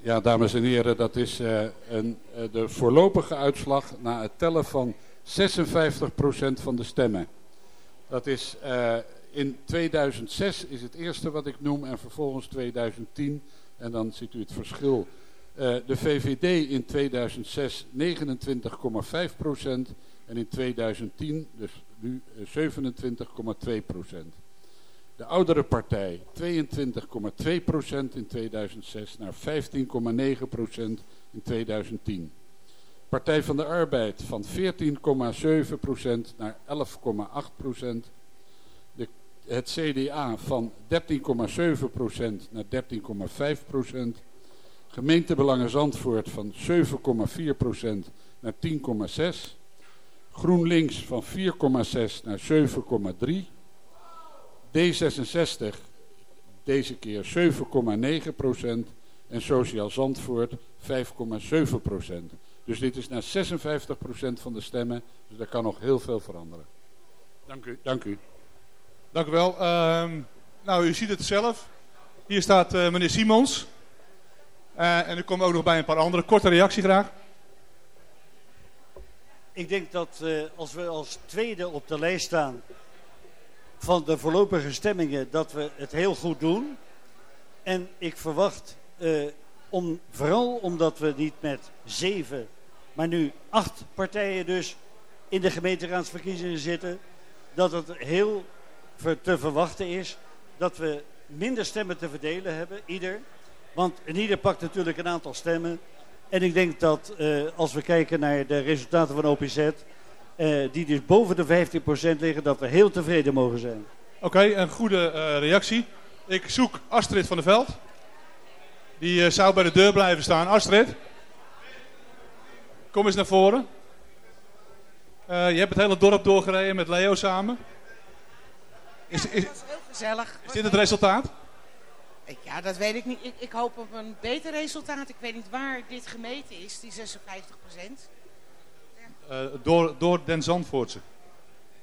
[SPEAKER 2] Ja, dames en heren, dat is uh, een, uh, de voorlopige uitslag na het tellen van 56% van de stemmen. Dat is in 2006 is het eerste wat ik noem en vervolgens 2010 en dan ziet u het verschil. de VVD in 2006 29,5% en in 2010 dus nu 27,2%. De oudere partij 22,2% in 2006 naar 15,9% in 2010. Partij van de Arbeid van 14,7% naar 11,8%. De, het CDA van 13,7% naar 13,5%. Gemeentebelangen Zandvoort van 7,4% naar 10,6%. GroenLinks van 4,6 naar 7,3. D66 deze keer 7,9 procent. En Sociaal Zandvoort 5,7 procent. Dus dit is naar 56 procent van de stemmen. Dus daar kan nog heel veel veranderen. Dank u. Dank u,
[SPEAKER 1] Dank u wel. Uh, nou, u ziet het zelf. Hier staat uh, meneer Simons. Uh, en u komt ook nog bij een paar andere. Korte reactie graag.
[SPEAKER 13] Ik denk dat uh, als we als tweede op de lijst staan van de voorlopige stemmingen, dat we het heel goed doen. En ik verwacht, uh, om, vooral omdat we niet met zeven, maar nu acht partijen dus in de gemeenteraadsverkiezingen zitten, dat het heel te verwachten is dat we minder stemmen te verdelen hebben, ieder. Want ieder pakt natuurlijk een aantal stemmen. En ik denk dat uh, als we kijken naar de resultaten van OPZ, uh, die dus boven de 15% liggen, dat we heel tevreden mogen zijn.
[SPEAKER 1] Oké, een goede uh, reactie. Ik zoek Astrid van der Veld. Die zou bij de deur blijven staan. Astrid, kom eens naar voren. je hebt het hele dorp doorgereden met Leo samen.
[SPEAKER 3] Is, is, ja, dat is heel gezellig.
[SPEAKER 1] Is dit het resultaat?
[SPEAKER 3] Ja, dat weet ik niet. Ik, ik, hoop op een beter resultaat. Ik weet niet waar dit gemeten is, die 56 procent.
[SPEAKER 1] Ja. Uh, door, door Den Zandvoortse.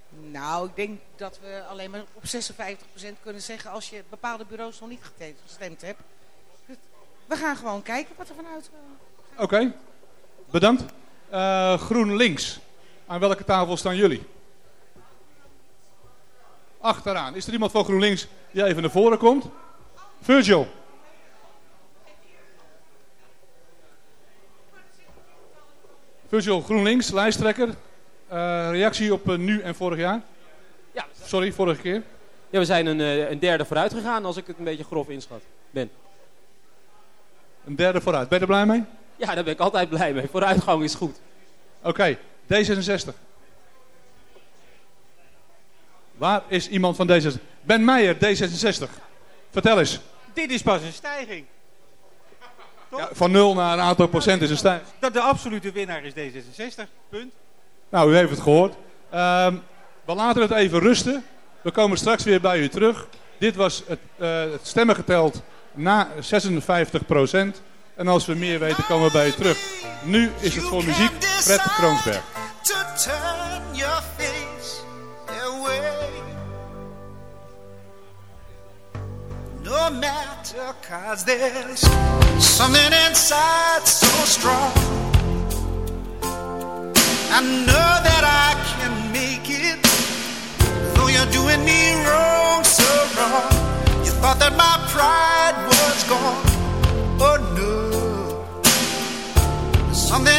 [SPEAKER 3] Nou, ik denk dat we alleen maar op 56 procent kunnen zeggen als je bepaalde bureaus nog niet gestemd hebt. We gaan gewoon kijken wat er vanuit
[SPEAKER 1] komt. Oké, okay. bedankt. Uh, GroenLinks. Aan welke tafel staan jullie? Achteraan. Is er iemand van GroenLinks die even naar voren komt? Virgil. Virgil GroenLinks, lijsttrekker. Uh, reactie op uh, nu en vorig jaar?
[SPEAKER 14] Ja.
[SPEAKER 1] Sorry, vorige keer.
[SPEAKER 14] Ja, we zijn een, een derde vooruit gegaan als ik het een beetje grof inschat ben.
[SPEAKER 1] Een derde vooruit. Ben je er blij mee?
[SPEAKER 14] Ja, daar ben ik altijd blij mee. Vooruitgang is goed.
[SPEAKER 1] Oké, okay. D66. Waar is iemand van D66? Ben Meijer, D66. Vertel eens.
[SPEAKER 15] Dit is pas een stijging.
[SPEAKER 1] Ja, van 0 naar een aantal procent is een stijging.
[SPEAKER 15] Dat de absolute winnaar is D66. Punt.
[SPEAKER 1] Nou, u heeft het gehoord. Um, we laten het even rusten. We komen straks weer bij u terug. Dit was het, uh, het stemmen geteld na 56 procent. En als we meer weten, komen we bij u terug. Nu is het voor muziek Fred Kroonsberg.
[SPEAKER 16] no matter Cause there's something inside so strong. I know that I can make it, though you're doing me wrong, so wrong. You thought that my pride was gone.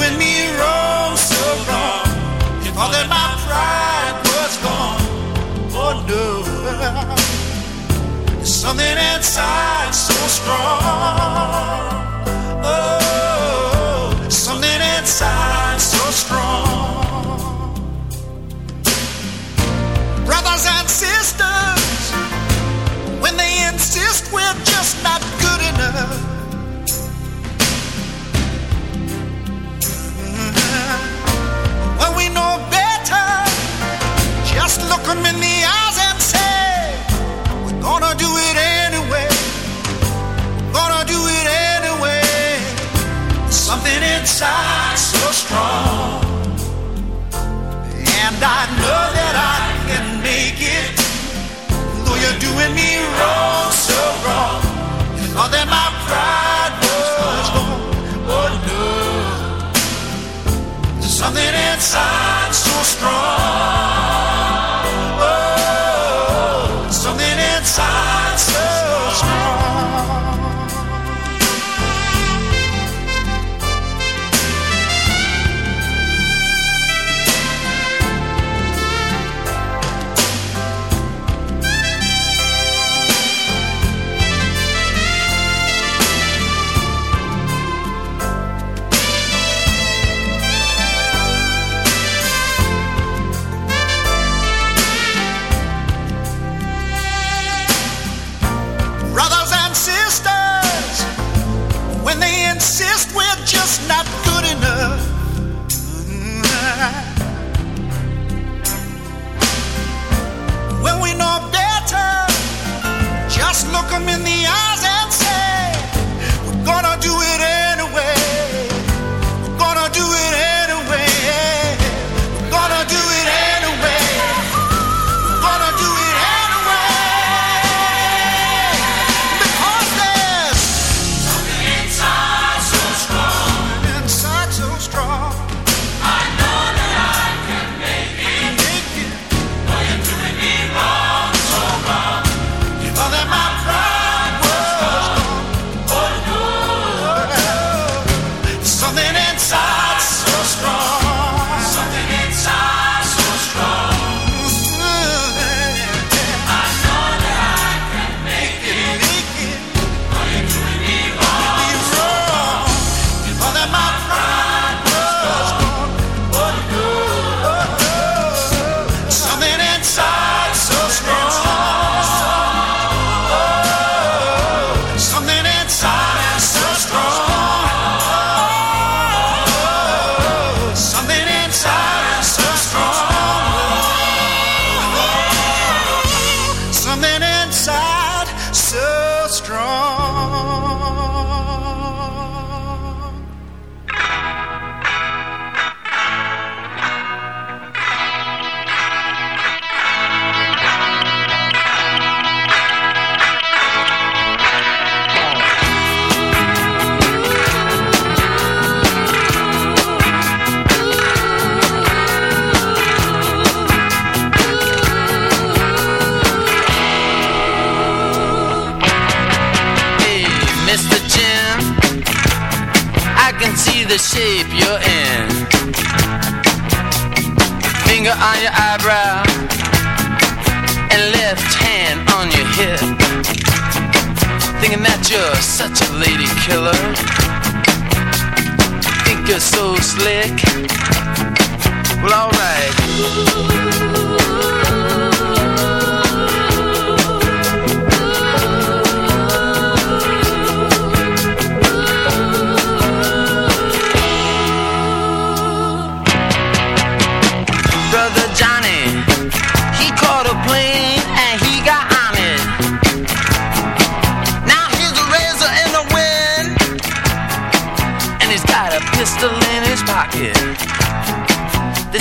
[SPEAKER 16] Doing me wrong, so wrong. You thought that my pride was gone. Oh no. There's something inside so strong. Oh, something inside so strong. Brothers and sisters, when they insist we're just not good enough. Just look them in the eyes and say, We're gonna do it anyway. Gonna do it anyway. Something inside so strong. And I know that I can make it. Though you're doing me wrong, so wrong. You thought that my pride was gone. Oh no. There's something inside so strong.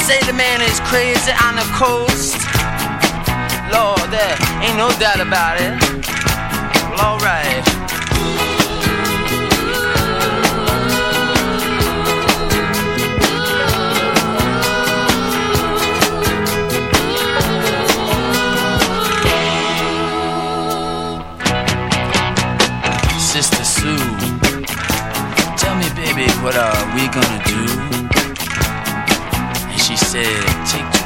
[SPEAKER 17] Say the man is crazy on the coast. Lord, there ain't no doubt about it. Well, alright. Sister Sue, tell me, baby, what are we gonna Dice.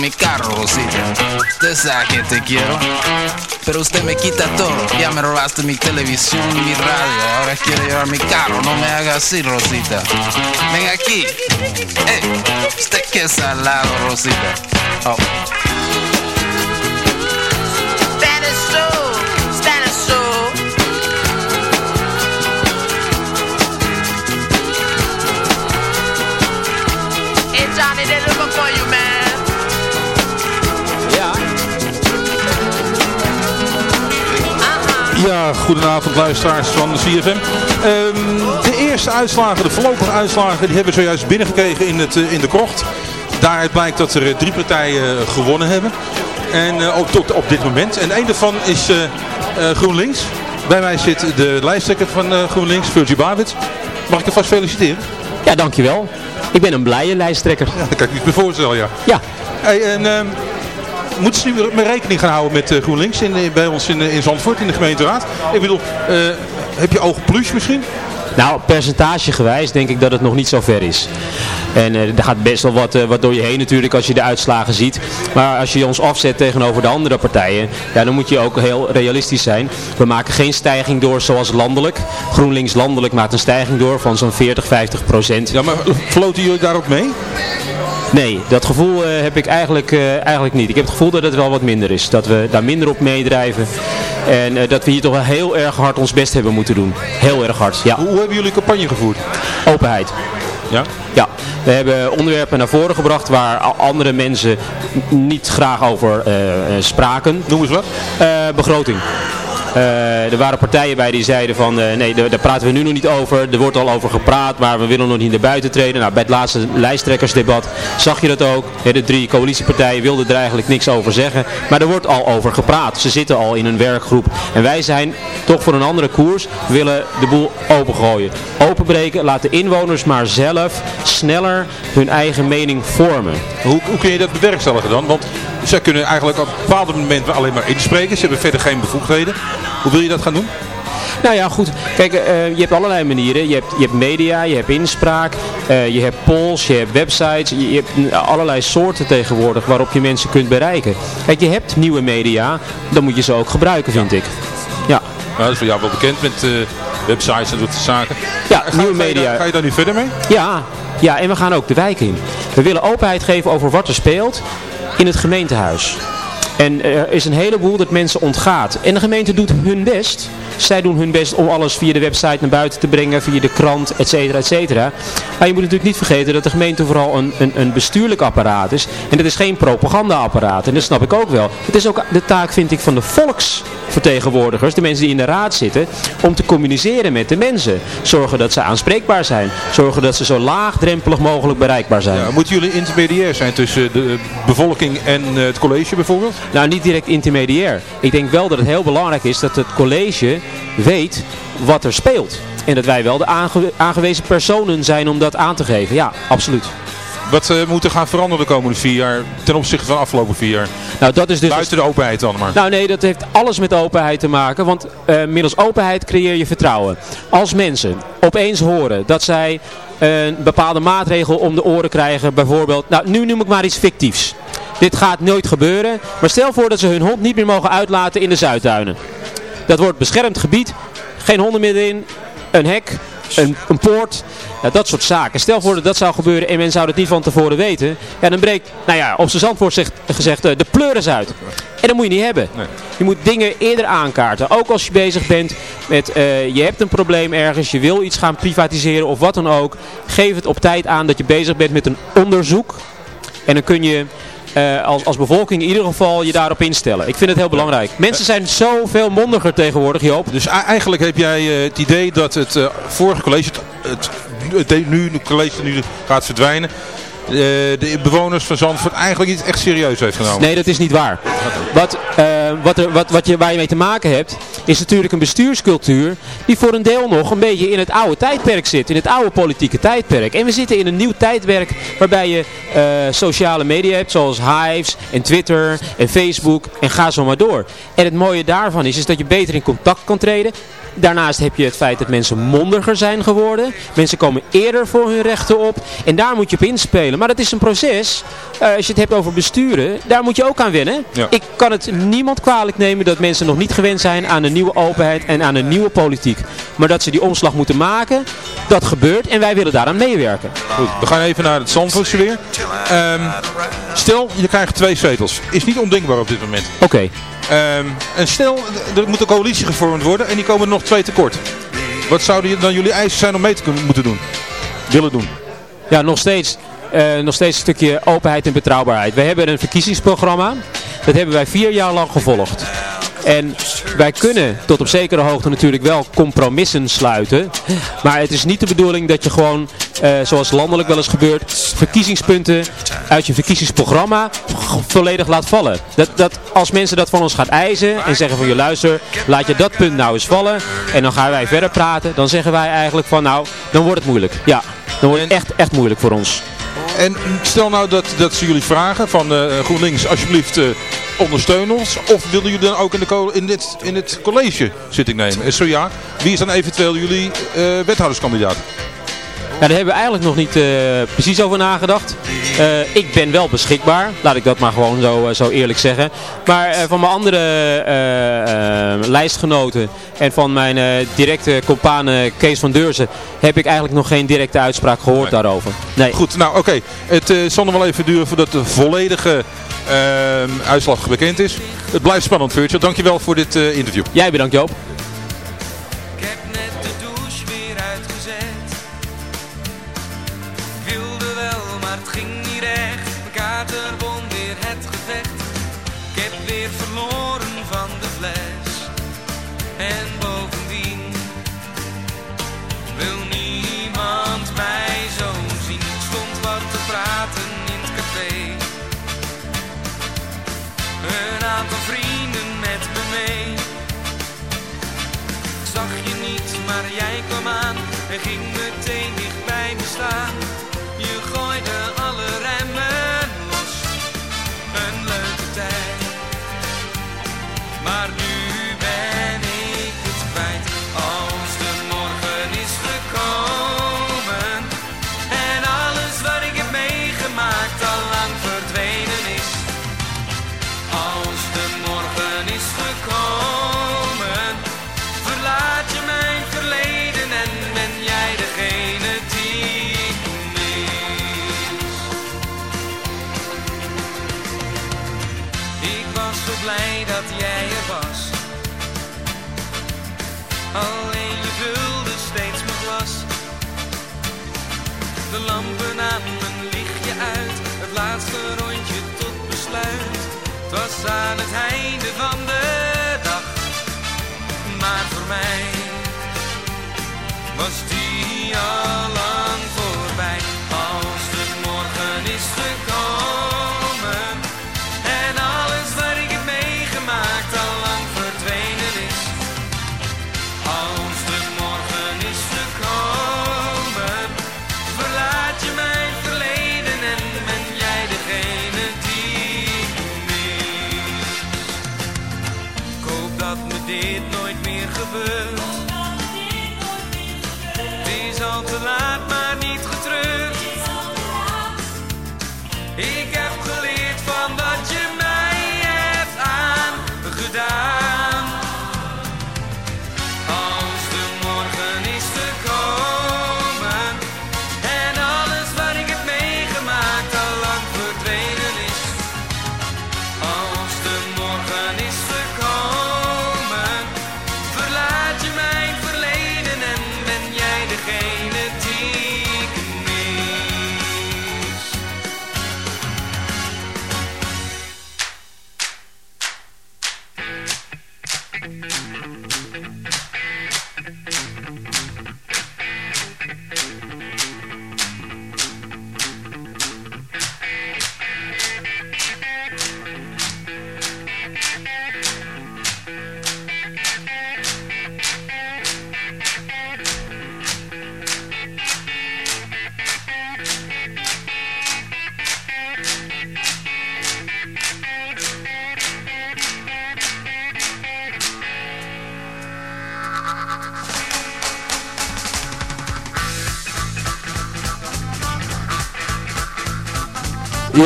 [SPEAKER 17] Mi carro, Rosita? Usted sabe que te quiero, pero usted me quita todo. Ya me robaste mi televisión mi radio, ahora quiere llevar mi carro. No me haga así, Rosita. Ven aquí. Ey, usted que salado, Rosita. Oh.
[SPEAKER 18] Ja, goedenavond luisteraars van de CFM. Ehm, de eerste uitslagen, de voorlopige uitslagen, die hebben we zojuist binnengekregen in, het, eh, in de krocht. Daaruit blijkt dat er eh, drie partijen eh, gewonnen hebben. En ook tot op dit moment. En een daarvan is GroenLinks. Bij mij zit de lijsttrekker van GroenLinks, Virgie Babit. Mag ik je vast feliciteren?
[SPEAKER 14] Ja, dankjewel. Ik ben een blije lijsttrekker.
[SPEAKER 18] Ja, dat kan ik me voorstellen, ja.
[SPEAKER 14] Ja.
[SPEAKER 18] Hey, en, ehm, moeten ze nu rekening gaan houden met eh, GroenLinks in, eh, bij ons in, eh, in Zandvoort, in de gemeenteraad? Ik bedoel, heb je oog plus misschien?
[SPEAKER 14] Nou, percentagegewijs denk ik dat het nog niet zo ver is. En eh, er gaat best wel wat, wat door je heen natuurlijk als je de uitslagen ziet. Maar als je ons afzet tegenover de andere partijen, ja, dan moet je ook heel realistisch zijn. We maken geen stijging door zoals landelijk. GroenLinks landelijk maakt een stijging door van zo'n 40, 50 procent.
[SPEAKER 18] Ja, maar floten jullie daar ook mee?
[SPEAKER 14] Nee, dat gevoel eh, heb ik eigenlijk, eh, eigenlijk niet. Ik heb het gevoel dat het wel wat minder is. Dat we daar minder op meedrijven. En eh, dat we hier toch wel heel erg hard ons best hebben moeten doen. Heel erg hard, ja.
[SPEAKER 18] Hoe hebben jullie campagne gevoerd?
[SPEAKER 14] Openheid.
[SPEAKER 18] Ja?
[SPEAKER 14] Ja, we hebben onderwerpen naar voren gebracht waar andere mensen niet graag over spraken.
[SPEAKER 18] Noem eens wat.
[SPEAKER 14] Begroting. Eh, er waren partijen bij die zeiden van eh, nee, daar, praten we nu nog niet over. Er wordt al over gepraat, maar we willen nog niet naar buiten treden. Nou, bij het laatste lijsttrekkersdebat zag je dat ook. De drie coalitiepartijen wilden er eigenlijk niks over zeggen. Maar er wordt al over gepraat. Ze zitten al in een werkgroep. En wij zijn toch voor een andere koers. We willen de boel opengooien. Openbreken, laat de inwoners maar zelf sneller hun eigen mening vormen.
[SPEAKER 18] Hoe, hoe kun je dat bewerkstelligen dan? Want zij kunnen eigenlijk op een bepaald moment alleen maar inspreken. Ze hebben verder geen bevoegdheden. Hoe wil je dat gaan doen?
[SPEAKER 14] Nou ja, goed. Kijk, eh, je hebt allerlei manieren. Je hebt, je hebt media, je hebt inspraak, eh, je hebt polls, je hebt websites. Je, je hebt allerlei soorten tegenwoordig waarop je mensen kunt bereiken. Kijk, je hebt nieuwe media, dan moet je ze ook gebruiken, vind ik. Ja.
[SPEAKER 18] Nou, dat is voor jou wel bekend met eh, websites en dat soort zaken.
[SPEAKER 14] Ja,
[SPEAKER 18] Ga-
[SPEAKER 14] nieuwe
[SPEAKER 18] ga je
[SPEAKER 14] media.
[SPEAKER 18] daar- Ga je daar nu verder mee?
[SPEAKER 14] Ja, ja, en we gaan ook de wijk in. We willen openheid geven over wat er speelt in het gemeentehuis. En er is een heleboel dat mensen ontgaat. En de gemeente doet hun best. Zij doen hun best om alles via de website naar buiten te brengen, via de krant, et cetera, et cetera. Maar je moet natuurlijk niet vergeten dat de gemeente vooral een, een, een bestuurlijk apparaat is. En dat is geen propagandaapparaat. En dat snap ik ook wel. Het is ook de taak, vind ik, van de volksvertegenwoordigers, de mensen die in de raad zitten, om te communiceren met de mensen. Zorgen dat ze aanspreekbaar zijn. Zorgen dat ze zo laagdrempelig mogelijk bereikbaar zijn.
[SPEAKER 18] Ja, moeten jullie intermediair zijn tussen de bevolking en eh, het college bijvoorbeeld?
[SPEAKER 14] Nou, niet direct intermediair. Ik denk wel dat het heel belangrijk is dat het college weet wat er speelt. En dat wij wel de aange aangewezen personen zijn om dat aan te geven. Ja, absoluut.
[SPEAKER 18] Wat uh, moet er gaan veranderen de komende vier jaar ten opzichte van de afgelopen vier jaar?
[SPEAKER 14] Nou, dat is dus
[SPEAKER 18] Buiten de openheid dan maar.
[SPEAKER 14] Nou nee, dat heeft alles met openheid te maken. Want uh, middels openheid creëer je vertrouwen. Als mensen opeens horen dat zij een bepaalde maatregel om de oren krijgen. Bijvoorbeeld, nou nu noem ik maar iets fictiefs. Dit gaat nooit gebeuren. Maar stel voor dat ze hun hond niet meer mogen uitlaten in de Zuidduinen. Dat wordt beschermd gebied. Geen honden meer in. Een hek. Een, een poort. Ja, dat soort zaken. Stel voor dat dat zou gebeuren en men zou het niet van tevoren weten. Ja, dan breekt, nou ja, op zijn zandwoord zegt, gezegd, de pleuris uit. En dat moet je niet hebben. Nee. Je moet dingen eerder aankaarten. Ook als je bezig bent met, uh, je hebt een probleem ergens, je wil iets gaan privatiseren of wat dan ook. Geef het op tijd aan dat je bezig bent met een onderzoek. En dan kun je uh, als, als bevolking in ieder geval je daarop instellen. Ik vind het heel belangrijk. Mensen zijn zoveel mondiger tegenwoordig, Joop.
[SPEAKER 18] Dus eigenlijk heb jij uh, het idee dat het uh, vorige college, het, het, nu, het college nu gaat verdwijnen, de bewoners van Zandvoort eigenlijk niet echt serieus heeft genomen.
[SPEAKER 14] Nee, dat is niet waar. Wat, uh, wat, er, wat, wat je, waar je mee te maken hebt, is natuurlijk een bestuurscultuur die voor een deel nog een beetje in het oude tijdperk zit. In het oude politieke tijdperk. En we zitten in een nieuw tijdperk waarbij je uh, sociale media hebt, zoals Hives en Twitter en Facebook en ga zo maar door. En het mooie daarvan is, is dat je beter in contact kan treden. Daarnaast heb je het feit dat mensen mondiger zijn geworden. Mensen komen eerder voor hun rechten op. En daar moet je op inspelen. Maar dat is een proces. Uh, als je het hebt over besturen, daar moet je ook aan wennen. Ja. Ik kan het niemand kwalijk nemen dat mensen nog niet gewend zijn aan een nieuwe openheid en aan een nieuwe politiek. Maar dat ze die omslag moeten maken, dat gebeurt. En wij willen daaraan meewerken.
[SPEAKER 18] Goed, we gaan even naar het Zandvoortse weer. Um, stel, je krijgt twee zetels. Is niet ondenkbaar op dit moment.
[SPEAKER 14] Oké. Okay.
[SPEAKER 18] Um, en stel, er moet een coalitie gevormd worden en die komen er twee tekort. Wat zouden dan jullie eisen zijn om mee te moeten doen? Willen doen?
[SPEAKER 14] Ja, nog steeds. Uh, nog steeds een stukje openheid en betrouwbaarheid. We hebben een verkiezingsprogramma. Dat hebben wij vier jaar lang gevolgd. En wij kunnen tot op zekere hoogte natuurlijk wel compromissen sluiten. Maar het is niet de bedoeling dat je gewoon, uh, zoals landelijk wel eens gebeurt, verkiezingspunten uit je verkiezingsprogramma volledig laat vallen. Dat, dat als mensen dat van ons gaat eisen en zeggen van je luister, laat je dat punt nou eens vallen. En dan gaan wij verder praten. Dan zeggen wij eigenlijk van nou, dan wordt het moeilijk. Ja, dan wordt het echt, echt moeilijk voor ons.
[SPEAKER 18] En stel nou dat, dat ze jullie vragen van uh, GroenLinks, alsjeblieft uh, ondersteun ons. Of willen jullie dan ook in, de in, dit, in het college zitting nemen? En zo ja, wie is dan eventueel jullie uh, wethouderskandidaat?
[SPEAKER 14] Ja, daar hebben we eigenlijk nog niet uh, precies over nagedacht. Uh, ik ben wel beschikbaar, laat ik dat maar gewoon zo, uh, zo eerlijk zeggen. Maar van mijn andere lijstgenoten en van mijn directe companen Kees van Deurzen heb ik eigenlijk nog geen directe uitspraak gehoord nee. daarover. Nee.
[SPEAKER 18] Goed, nou oké. Okay. Het zal nog wel even duren voordat de volledige uitslag bekend is. Het blijft spannend, Virgil. Dankjewel voor dit interview.
[SPEAKER 14] Jij bedankt Joop.
[SPEAKER 19] Ging rondje tot besluit.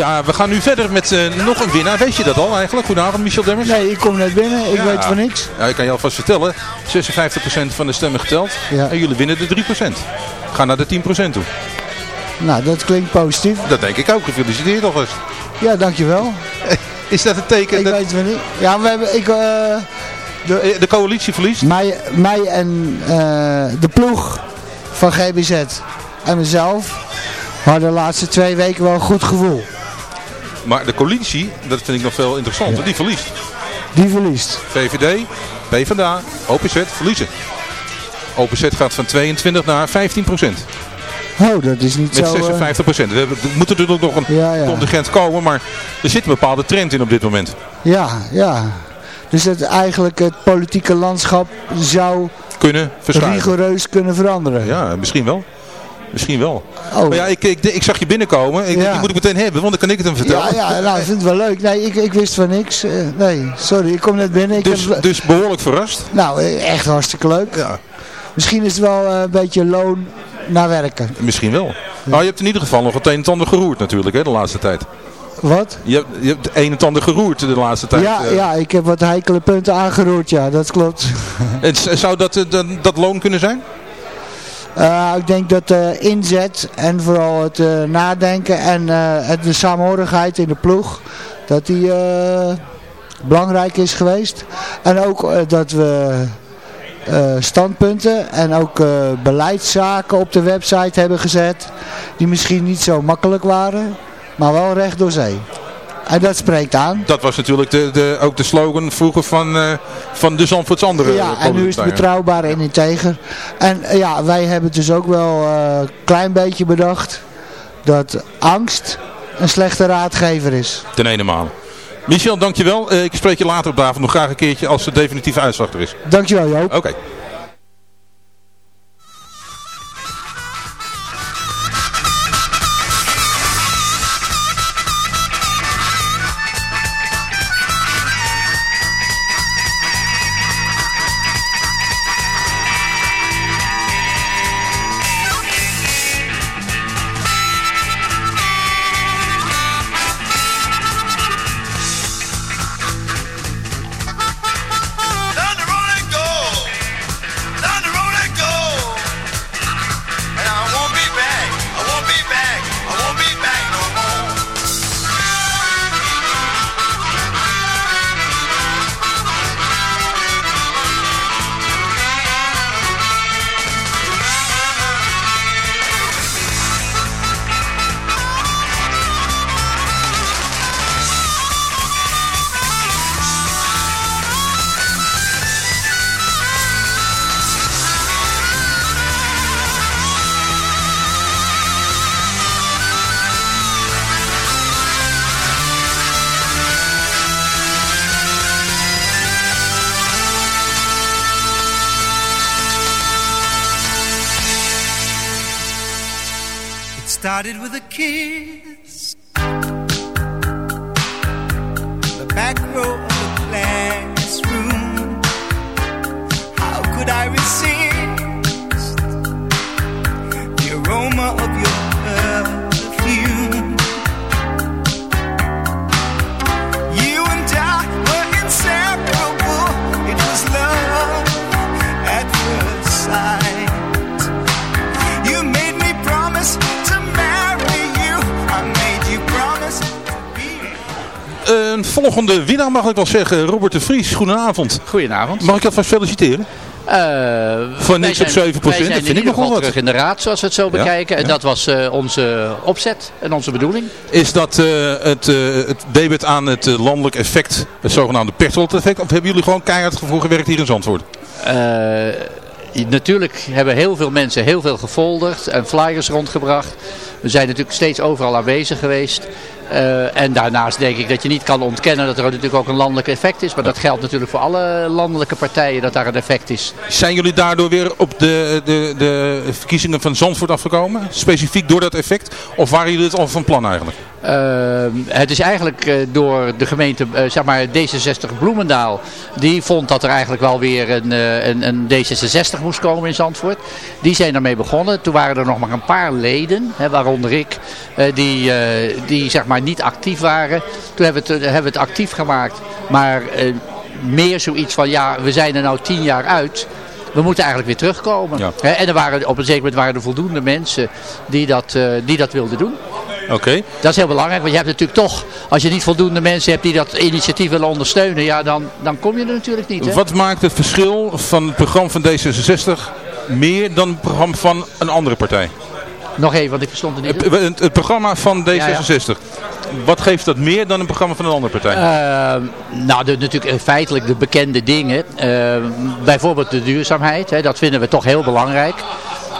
[SPEAKER 18] Ja, we gaan nu verder met eh, nog een winnaar. Weet je dat al eigenlijk? Goedenavond, Michel Demmers.
[SPEAKER 20] Nee, ik kom net binnen. Ik weet van niks.
[SPEAKER 18] Ja, ik kan je alvast vertellen. 56% van de stemmen geteld.
[SPEAKER 20] Ja.
[SPEAKER 18] En jullie winnen de 3%. Ga naar de 10% toe.
[SPEAKER 20] Nou, dat klinkt positief.
[SPEAKER 18] Dat denk ik ook. Gefeliciteerd alvast.
[SPEAKER 20] Ja, dankjewel.
[SPEAKER 18] Is dat een teken?
[SPEAKER 20] Ik weet van niet. Ja, we hebben... Ik, eh,
[SPEAKER 18] de, de coalitie verliest?
[SPEAKER 20] Mij, mij en eh, de ploeg van GBZ en mezelf hadden de laatste twee weken wel een goed gevoel.
[SPEAKER 18] Maar de coalitie, dat vind ik nog veel interessanter, die verliest.
[SPEAKER 20] Die verliest.
[SPEAKER 18] VVD, PvdA, OPZ verliezen. OPZ gaat van 22 naar 15 procent.
[SPEAKER 20] Oh, dat is niet
[SPEAKER 18] Met
[SPEAKER 20] zo... eh,
[SPEAKER 18] 56 procent. Er moet er natuurlijk nog een
[SPEAKER 20] Ja, ja.
[SPEAKER 18] contingent komen, maar er zit een bepaalde trend in op dit moment.
[SPEAKER 20] Ja, ja. Dus dat eigenlijk het politieke landschap zou
[SPEAKER 18] Kunnen verschuiven.
[SPEAKER 20] rigoureus kunnen veranderen.
[SPEAKER 18] Ja, misschien wel. Misschien wel.
[SPEAKER 20] Oh.
[SPEAKER 18] Maar ja, ik, ik, ik zag je binnenkomen. Ik,
[SPEAKER 20] Ja.
[SPEAKER 18] Die moet ik meteen hebben, want dan kan ik het hem vertellen.
[SPEAKER 20] Ja, ja, nou, ik vind het wel leuk. Nee, ik, ik wist van niks. Eh, nee, sorry, ik kom net binnen. Ik
[SPEAKER 18] Dus,
[SPEAKER 20] heb,
[SPEAKER 18] dus behoorlijk verrast.
[SPEAKER 20] nou, eh, echt hartstikke leuk.
[SPEAKER 18] Ja.
[SPEAKER 20] Misschien is het wel eh, een beetje loon naar werken.
[SPEAKER 18] Misschien wel. Nou, je hebt in ieder geval nog het een en ander geroerd natuurlijk, hè, de laatste tijd.
[SPEAKER 20] Wat?
[SPEAKER 18] Je hebt, je hebt een en ander geroerd de laatste tijd.
[SPEAKER 20] Ja, ja, ik heb wat heikele punten aangeroerd, ja, dat klopt.
[SPEAKER 18] Het, zou dat, dat, dat loon kunnen zijn?
[SPEAKER 20] Eh, ik denk dat de inzet en vooral het eh, nadenken en eh, de saamhorigheid in de ploeg, dat die eh, belangrijk is geweest. En ook eh, dat we eh, standpunten en ook eh, beleidszaken op de website hebben gezet, die misschien niet zo makkelijk waren, maar wel recht door zee. En dat spreekt aan.
[SPEAKER 18] Dat was natuurlijk de, de, ook de slogan vroeger van, eh, van de Zandvoorts andere
[SPEAKER 20] Ja, en nu is het betrouwbaar en integer. En eh, ja, wij hebben dus ook wel eh, een klein beetje bedacht dat angst een slechte raadgever is.
[SPEAKER 18] Ten ene maal. Michel, dankjewel. Eh, ik spreek je later op de avond nog graag een keertje als de definitieve uitslag er is.
[SPEAKER 20] Dankjewel Joop.
[SPEAKER 18] Oké. Een volgende winnaar mag ik wel zeggen, Robert de Vries. Goedenavond.
[SPEAKER 21] Goedenavond.
[SPEAKER 18] Mag ik dat vast feliciteren? Van niks op 7%,
[SPEAKER 21] Wij
[SPEAKER 18] dat vind
[SPEAKER 21] in
[SPEAKER 18] ik
[SPEAKER 21] ieder
[SPEAKER 18] nog wel
[SPEAKER 21] geval
[SPEAKER 18] wat.
[SPEAKER 21] terug in de raad, zoals we het zo
[SPEAKER 18] Ja,
[SPEAKER 21] bekijken. En
[SPEAKER 18] ja.
[SPEAKER 21] dat was eh, onze opzet en onze bedoeling.
[SPEAKER 18] Is dat eh, het, eh, het debet aan het eh, landelijk effect, het zogenaamde Pechtold effect? Of hebben jullie gewoon keihard voor gewerkt hier in Zandvoort?
[SPEAKER 21] Eh, natuurlijk hebben heel veel mensen heel veel gefolderd en flyers rondgebracht. We zijn natuurlijk steeds overal aanwezig geweest. Eh, en daarnaast denk ik dat je niet kan ontkennen dat er natuurlijk ook een landelijk effect is. Maar dat geldt natuurlijk voor alle landelijke partijen dat daar een effect is.
[SPEAKER 18] Zijn jullie daardoor weer op de, de, de verkiezingen van Zandvoort afgekomen? Specifiek door dat effect? Of waren jullie het al van plan eigenlijk?
[SPEAKER 21] Eh, het is eigenlijk eh, door de gemeente, eh, zeg maar D66 Bloemendaal, die vond dat er eigenlijk wel weer een, een, een D66 moest komen in Zandvoort. Die zijn daarmee begonnen. Toen waren er nog maar een paar leden, hè, waaronder ik, die, die zeg maar niet actief waren. Toen hebben we het, hebben we het actief gemaakt, maar meer zoiets van ja, we zijn er nou tien jaar uit. We moeten eigenlijk weer terugkomen. En er waren, op een zeker moment waren er voldoende mensen die dat, die dat wilden doen.
[SPEAKER 18] Oké.
[SPEAKER 21] Dat is heel belangrijk, want je hebt natuurlijk toch, als je niet voldoende mensen hebt die dat initiatief willen ondersteunen, ja, dan, dan kom je er natuurlijk niet. Hè?
[SPEAKER 18] Wat maakt het verschil van het programma van D66 meer dan het programma van een andere partij?
[SPEAKER 21] Nog even, want ik verstond het niet.
[SPEAKER 18] Het, het, het programma van
[SPEAKER 21] Ja, ja.
[SPEAKER 18] D66. Wat geeft dat meer dan een programma van een andere partij?
[SPEAKER 21] Eh, nou, de, natuurlijk eh, feitelijk de bekende dingen. Eh, bijvoorbeeld de duurzaamheid, hè, dat vinden we toch heel belangrijk.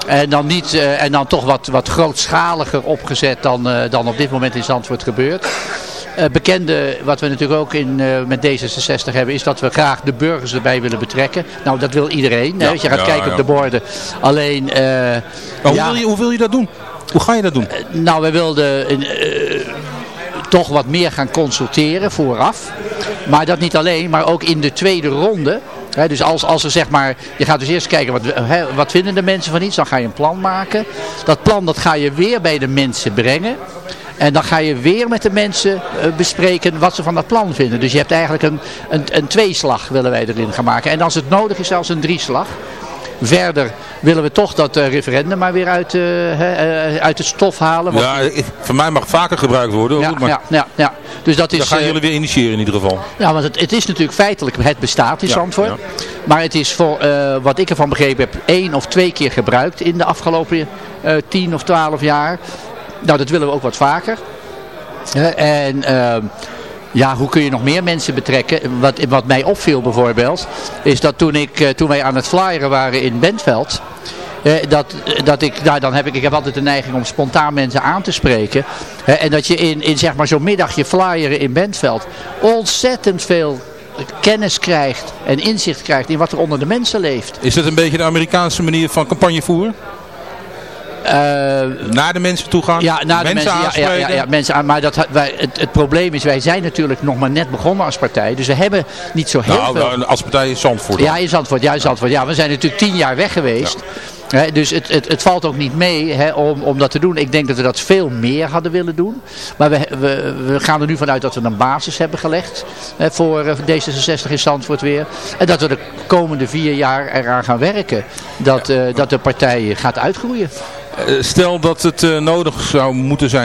[SPEAKER 21] En dan, niet, eh, en dan toch wat, wat grootschaliger opgezet dan, eh, dan op dit moment in Zandvoort gebeurt. Eh, bekende, wat we natuurlijk ook in, eh, met D66 hebben, is dat we graag de burgers erbij willen betrekken. Nou, dat wil iedereen. hè,
[SPEAKER 18] Ja,
[SPEAKER 21] als je gaat
[SPEAKER 18] ja,
[SPEAKER 21] kijken
[SPEAKER 18] ja.
[SPEAKER 21] op de borden. Alleen... eh,
[SPEAKER 18] Maar hoe, wil je, hoe wil je dat doen? Hoe ga je dat doen?
[SPEAKER 21] nou, wij wilden eh, toch wat meer gaan consulteren vooraf. Maar dat niet alleen, maar ook in de tweede ronde. Dus als, als er zeg maar, je gaat dus eerst kijken wat, wat vinden de mensen van iets, dan ga je een plan maken. Dat plan dat ga je weer bij de mensen brengen. En dan ga je weer met de mensen eh, bespreken wat ze van dat plan vinden. Dus je hebt eigenlijk een, een, een tweeslag willen wij erin gaan maken. En als het nodig is zelfs een drieslag. Verder willen we toch dat eh, referendum maar weer uit, eh, eh, uit het stof halen. want-
[SPEAKER 18] Ja, voor mij mag het vaker gebruikt worden.
[SPEAKER 21] ja,
[SPEAKER 18] maar
[SPEAKER 21] ja, ja, ja. Dus dat is,
[SPEAKER 18] dan gaan jullie weer initiëren in ieder geval.
[SPEAKER 21] ja, want het, het is natuurlijk feitelijk, het bestaat in Zandvoort.
[SPEAKER 18] ja.
[SPEAKER 21] Maar het is voor, wat ik ervan begrepen heb, één of twee keer gebruikt in de afgelopen tien of twaalf jaar. Nou, dat willen we ook wat vaker. En ehm, ja, hoe kun je nog meer mensen betrekken? Wat, wat mij opviel bijvoorbeeld, is dat toen, ik, eh, toen wij aan het flyeren waren in Bentveld... Eh, dat, dat ik, nou, dan heb ik, ik heb altijd de neiging om spontaan mensen aan te spreken. En dat je in, in zeg maar zo'n middagje flyeren in Bentveld ontzettend veel kennis krijgt en inzicht krijgt in wat er onder de mensen leeft.
[SPEAKER 18] Is dat een beetje de Amerikaanse manier van campagne voeren? Naar de mensen toe gaan?
[SPEAKER 21] Ja, naar de mensen, ja, ja, ja, ja, mensen aan. Maar dat, wij, het, het probleem is, wij zijn natuurlijk nog maar net begonnen als partij. Dus we hebben niet zo heel
[SPEAKER 18] nou,
[SPEAKER 21] veel...
[SPEAKER 18] als partij is Zandvoort. dan.
[SPEAKER 21] Ja, in Zandvoort. Ja, in Zandvoort. Ja, we zijn natuurlijk tien jaar weg geweest. Hè, dus het, het, het valt ook niet mee hè, om, om dat te doen. Ik denk dat we dat veel meer hadden willen doen. Maar we, we, we gaan er nu vanuit dat we een basis hebben gelegd hè, voor eh, D66 in Zandvoort weer. En dat we de komende vier jaar eraan gaan werken dat, eh, dat de partij gaat uitgroeien.
[SPEAKER 18] Eh, Stel dat het eh, nodig zou moeten zijn